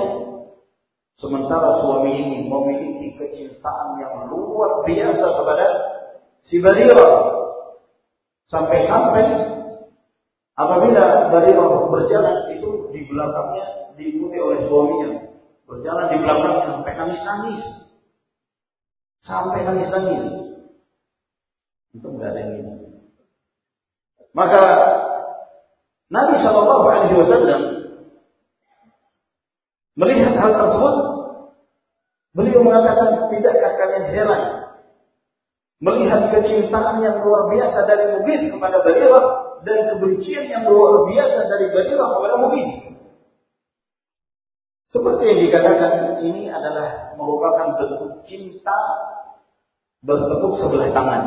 Sementara suami ini memiliki kecintaan yang luar biasa kepada si Badira. Sampai-sampai apabila Badira berjalan itu di belakangnya diikuti oleh suaminya. Berjalan di belakangnya sampai nangis-nangis. Sampai nangis-nangis. Itu enggak ada yang ini. Maka Nabi Shallallahu Alaihi Wasallam melihat hal tersebut, beliau mengatakan tidakkah kalian heran melihat kecintaan yang luar biasa dari Mugid kepada Badirah dan kebencian yang luar biasa dari Badirah kepada Mugid. Seperti yang dikatakan ini adalah merupakan bentuk cinta bertepuk sebelah tangan.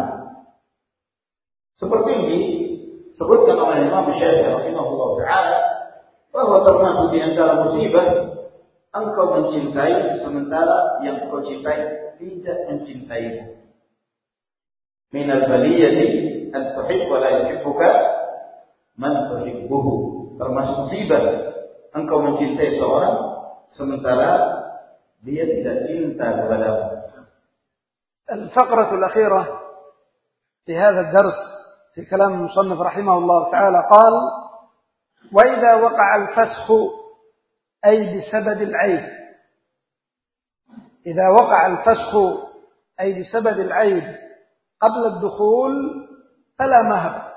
Seperti ini disebutkan oleh Imam Syafi'i rahimahullah taala bahwa termasuk di antara musibah engkau mencintai sementara yang kau cintai tidak mencintaimu. من البلية أن تحب ولا يحبك من تحبه. Termasuk musibah. Engkau mencintai seorang sementara dia tidak cinta kepadamu. الفقرة الأخيرة في هذا الدرس في كلام المصنف رحمه الله تعالى قال وإذا وقع الفسخ أي بسبب العيب. إذا وقع الفسخ أي بسبب العيب قبل الدخول فلا مهر.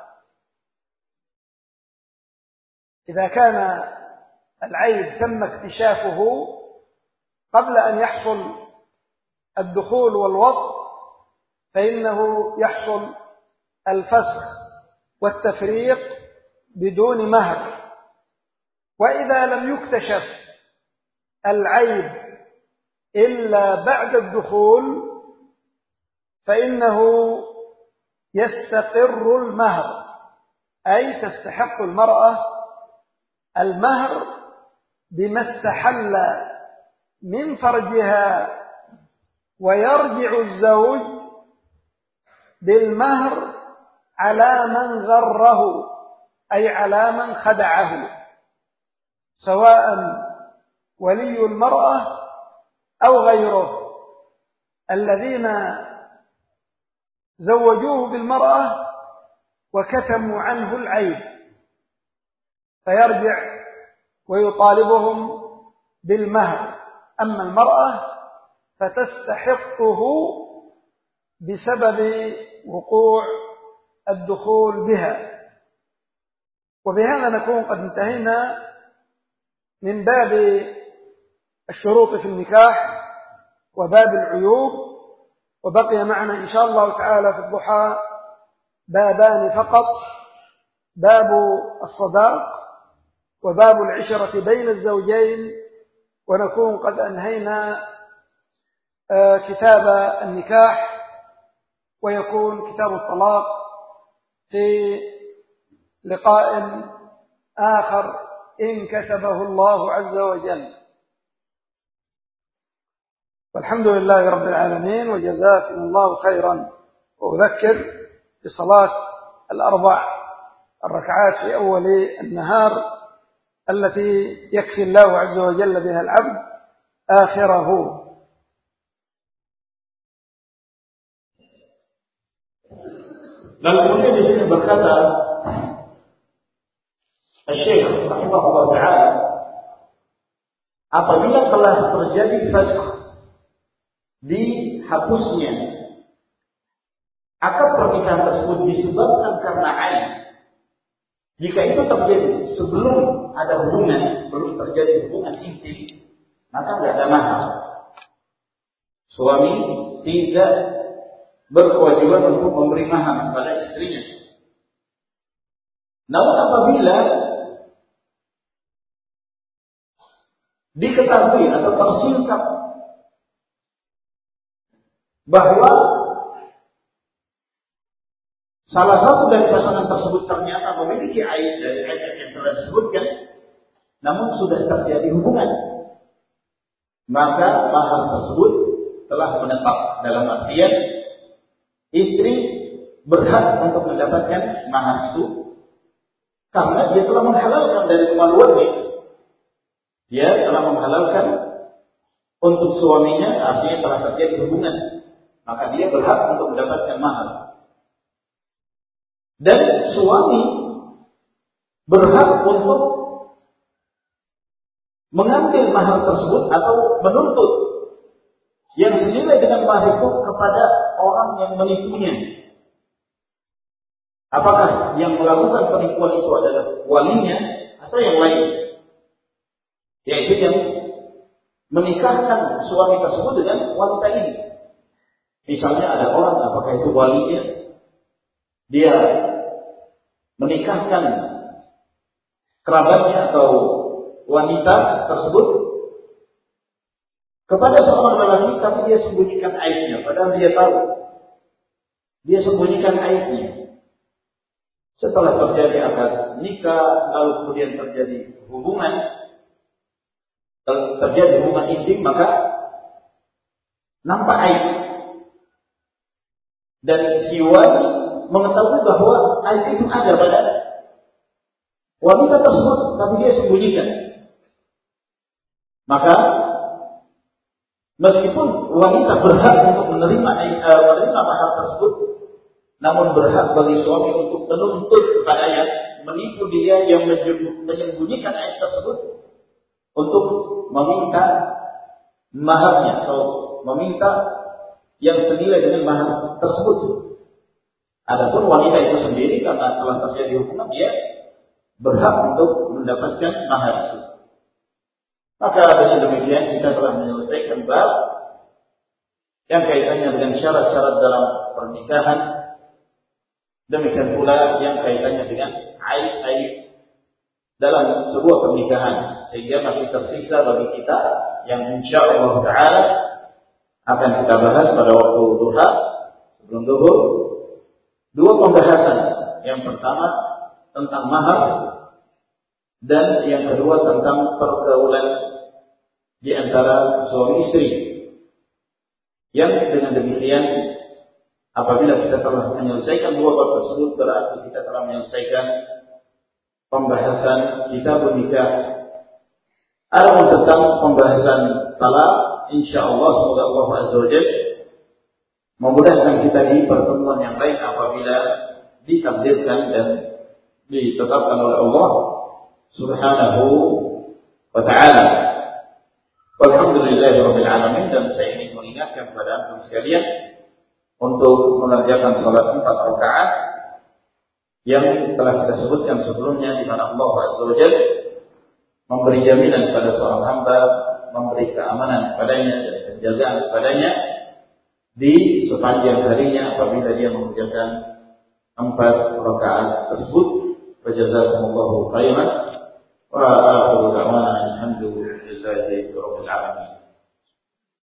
إذا كان العيب تم اكتشافه قبل أن يحصل الدخول والوطء فإنه يحصل الفسخ والتفريق بدون مهر. وإذا لم يكتشف العيب إلا بعد الدخول فإنه يستقر المهر أي تستحق المرأة المهر بما استحل من فرجها ويرجع الزوج بالمهر على من غره أي على من خدعه سواء ولي المرأة أو غيره. الذين زوجوه بالمرأة وكتموا عنه العيب. فيرجع ويطالبهم بالمهر. أما المرأة فتستحقه بسبب وقوع الدخول بها. وبهذا نكون قد انتهينا من باب الشروط في النكاح وباب العيوب. وبقي معنا إن شاء الله تعالى في الضحى بابان فقط. باب الصداق وباب العشرة بين الزوجين ونكون قد أنهينا كتاب النكاح ويكون كتاب الطلاق في لقاء آخر إن كتبه الله عز وجل. والحمد لله رب العالمين وجزاكم الله خيرا. وأذكر بصلاة الأربع الركعات في أول النهار التي يكفي الله عز وجل بها العبد آخره. Lalu kemudian di sini berkata Syekh rahimahullah taala apabila telah terjadi fasq dihapusnya. Akad pernikahan tersebut disebabkan karena aib. Jika itu terjadi sebelum ada hubungan belum terjadi hubungan intim maka tidak ada mahar. Suami tidak berkewajiban untuk memberi mahar kepada istrinya. Namun apabila diketahui atau tersingkap bahwa salah satu dari pasangan tersebut ternyata memiliki aib dari aib yang telah disebutkan, namun sudah terjadi hubungan, maka mahar tersebut telah menetap dalam artian istri berhak untuk mendapatkan mahar itu karena dia telah menghalalkan dari kemaluannya. Dia telah menghalalkan untuk suaminya, artinya telah terjadi hubungan. Maka dia berhak untuk mendapatkan mahar. Dan suami berhak untuk mengambil mahar tersebut atau menuntut yang senilai dengan mahar itu kepada orang yang menipunya. Apakah yang melakukan penipuan itu adalah walinya atau yang lain? Yaitu yang menikahkan suami tersebut dengan wanita ini. Misalnya ada orang, apakah itu walinya? Dia menikahkan kerabatnya atau wanita tersebut kepada seorang lelaki tapi dia sembunyikan aibnya. Padahal dia tahu dia sembunyikan aibnya. Setelah terjadi akad nikah lalu kemudian terjadi hubungan terjadi hubungan intim maka nampak aib dan si mengetahui bahwa aib itu ada pada wanita tersebut. Tapi dia sembunyikan. Maka meskipun wanita berhak untuk menerima uh, menerima mahar tersebut, namun berhak bagi suami untuk menuntut kepadanya, menipu dia yang menyembunyikan ayat tersebut untuk meminta maharnya atau meminta yang senilai dengan mahar tersebut. Adapun wanita itu sendiri karena telah terjadi hukuman dia berhak untuk mendapatkan mahar. Maka dengan demikian kita telah menyelesaikan bab yang kaitannya dengan syarat-syarat dalam pernikahan. Demikian pula yang kaitannya dengan aib-aib dalam sebuah pernikahan. Sehingga masih tersisa bagi kita yang insya Allah Ta'ala akan kita bahas pada waktu duha sebelum duhur. Dua pembahasan. Yang pertama tentang mahar dan yang kedua tentang pergaulan di antara suami istri. Yang dengan demikian apabila kita telah menyelesaikan dua bab tersebut berarti kita telah menyelesaikan pembahasan kita nikah. Ada tentang pembahasan talak, insya Allah semoga Allah Azza wa memudahkan kita di pertemuan yang lain apabila ditakdirkan dan ditetapkan oleh Allah subhanahu wa ta'ala. Walhamdulillahirabbil alamin dan saya ingin mengingatkan kepada antum sekalian untuk mengerjakan salat empat rakaat yang telah kita sebutkan sebelumnya di mana Allah Azza wa memberi jaminan kepada seorang hamba, memberi keamanan kepadanya dan penjagaan kepadanya di sepanjang harinya apabila dia mengerjakan empat rakaat tersebut. Wajazakumullahu khairan wa akhiru da'wana alhamdulillahi rabbil alamin.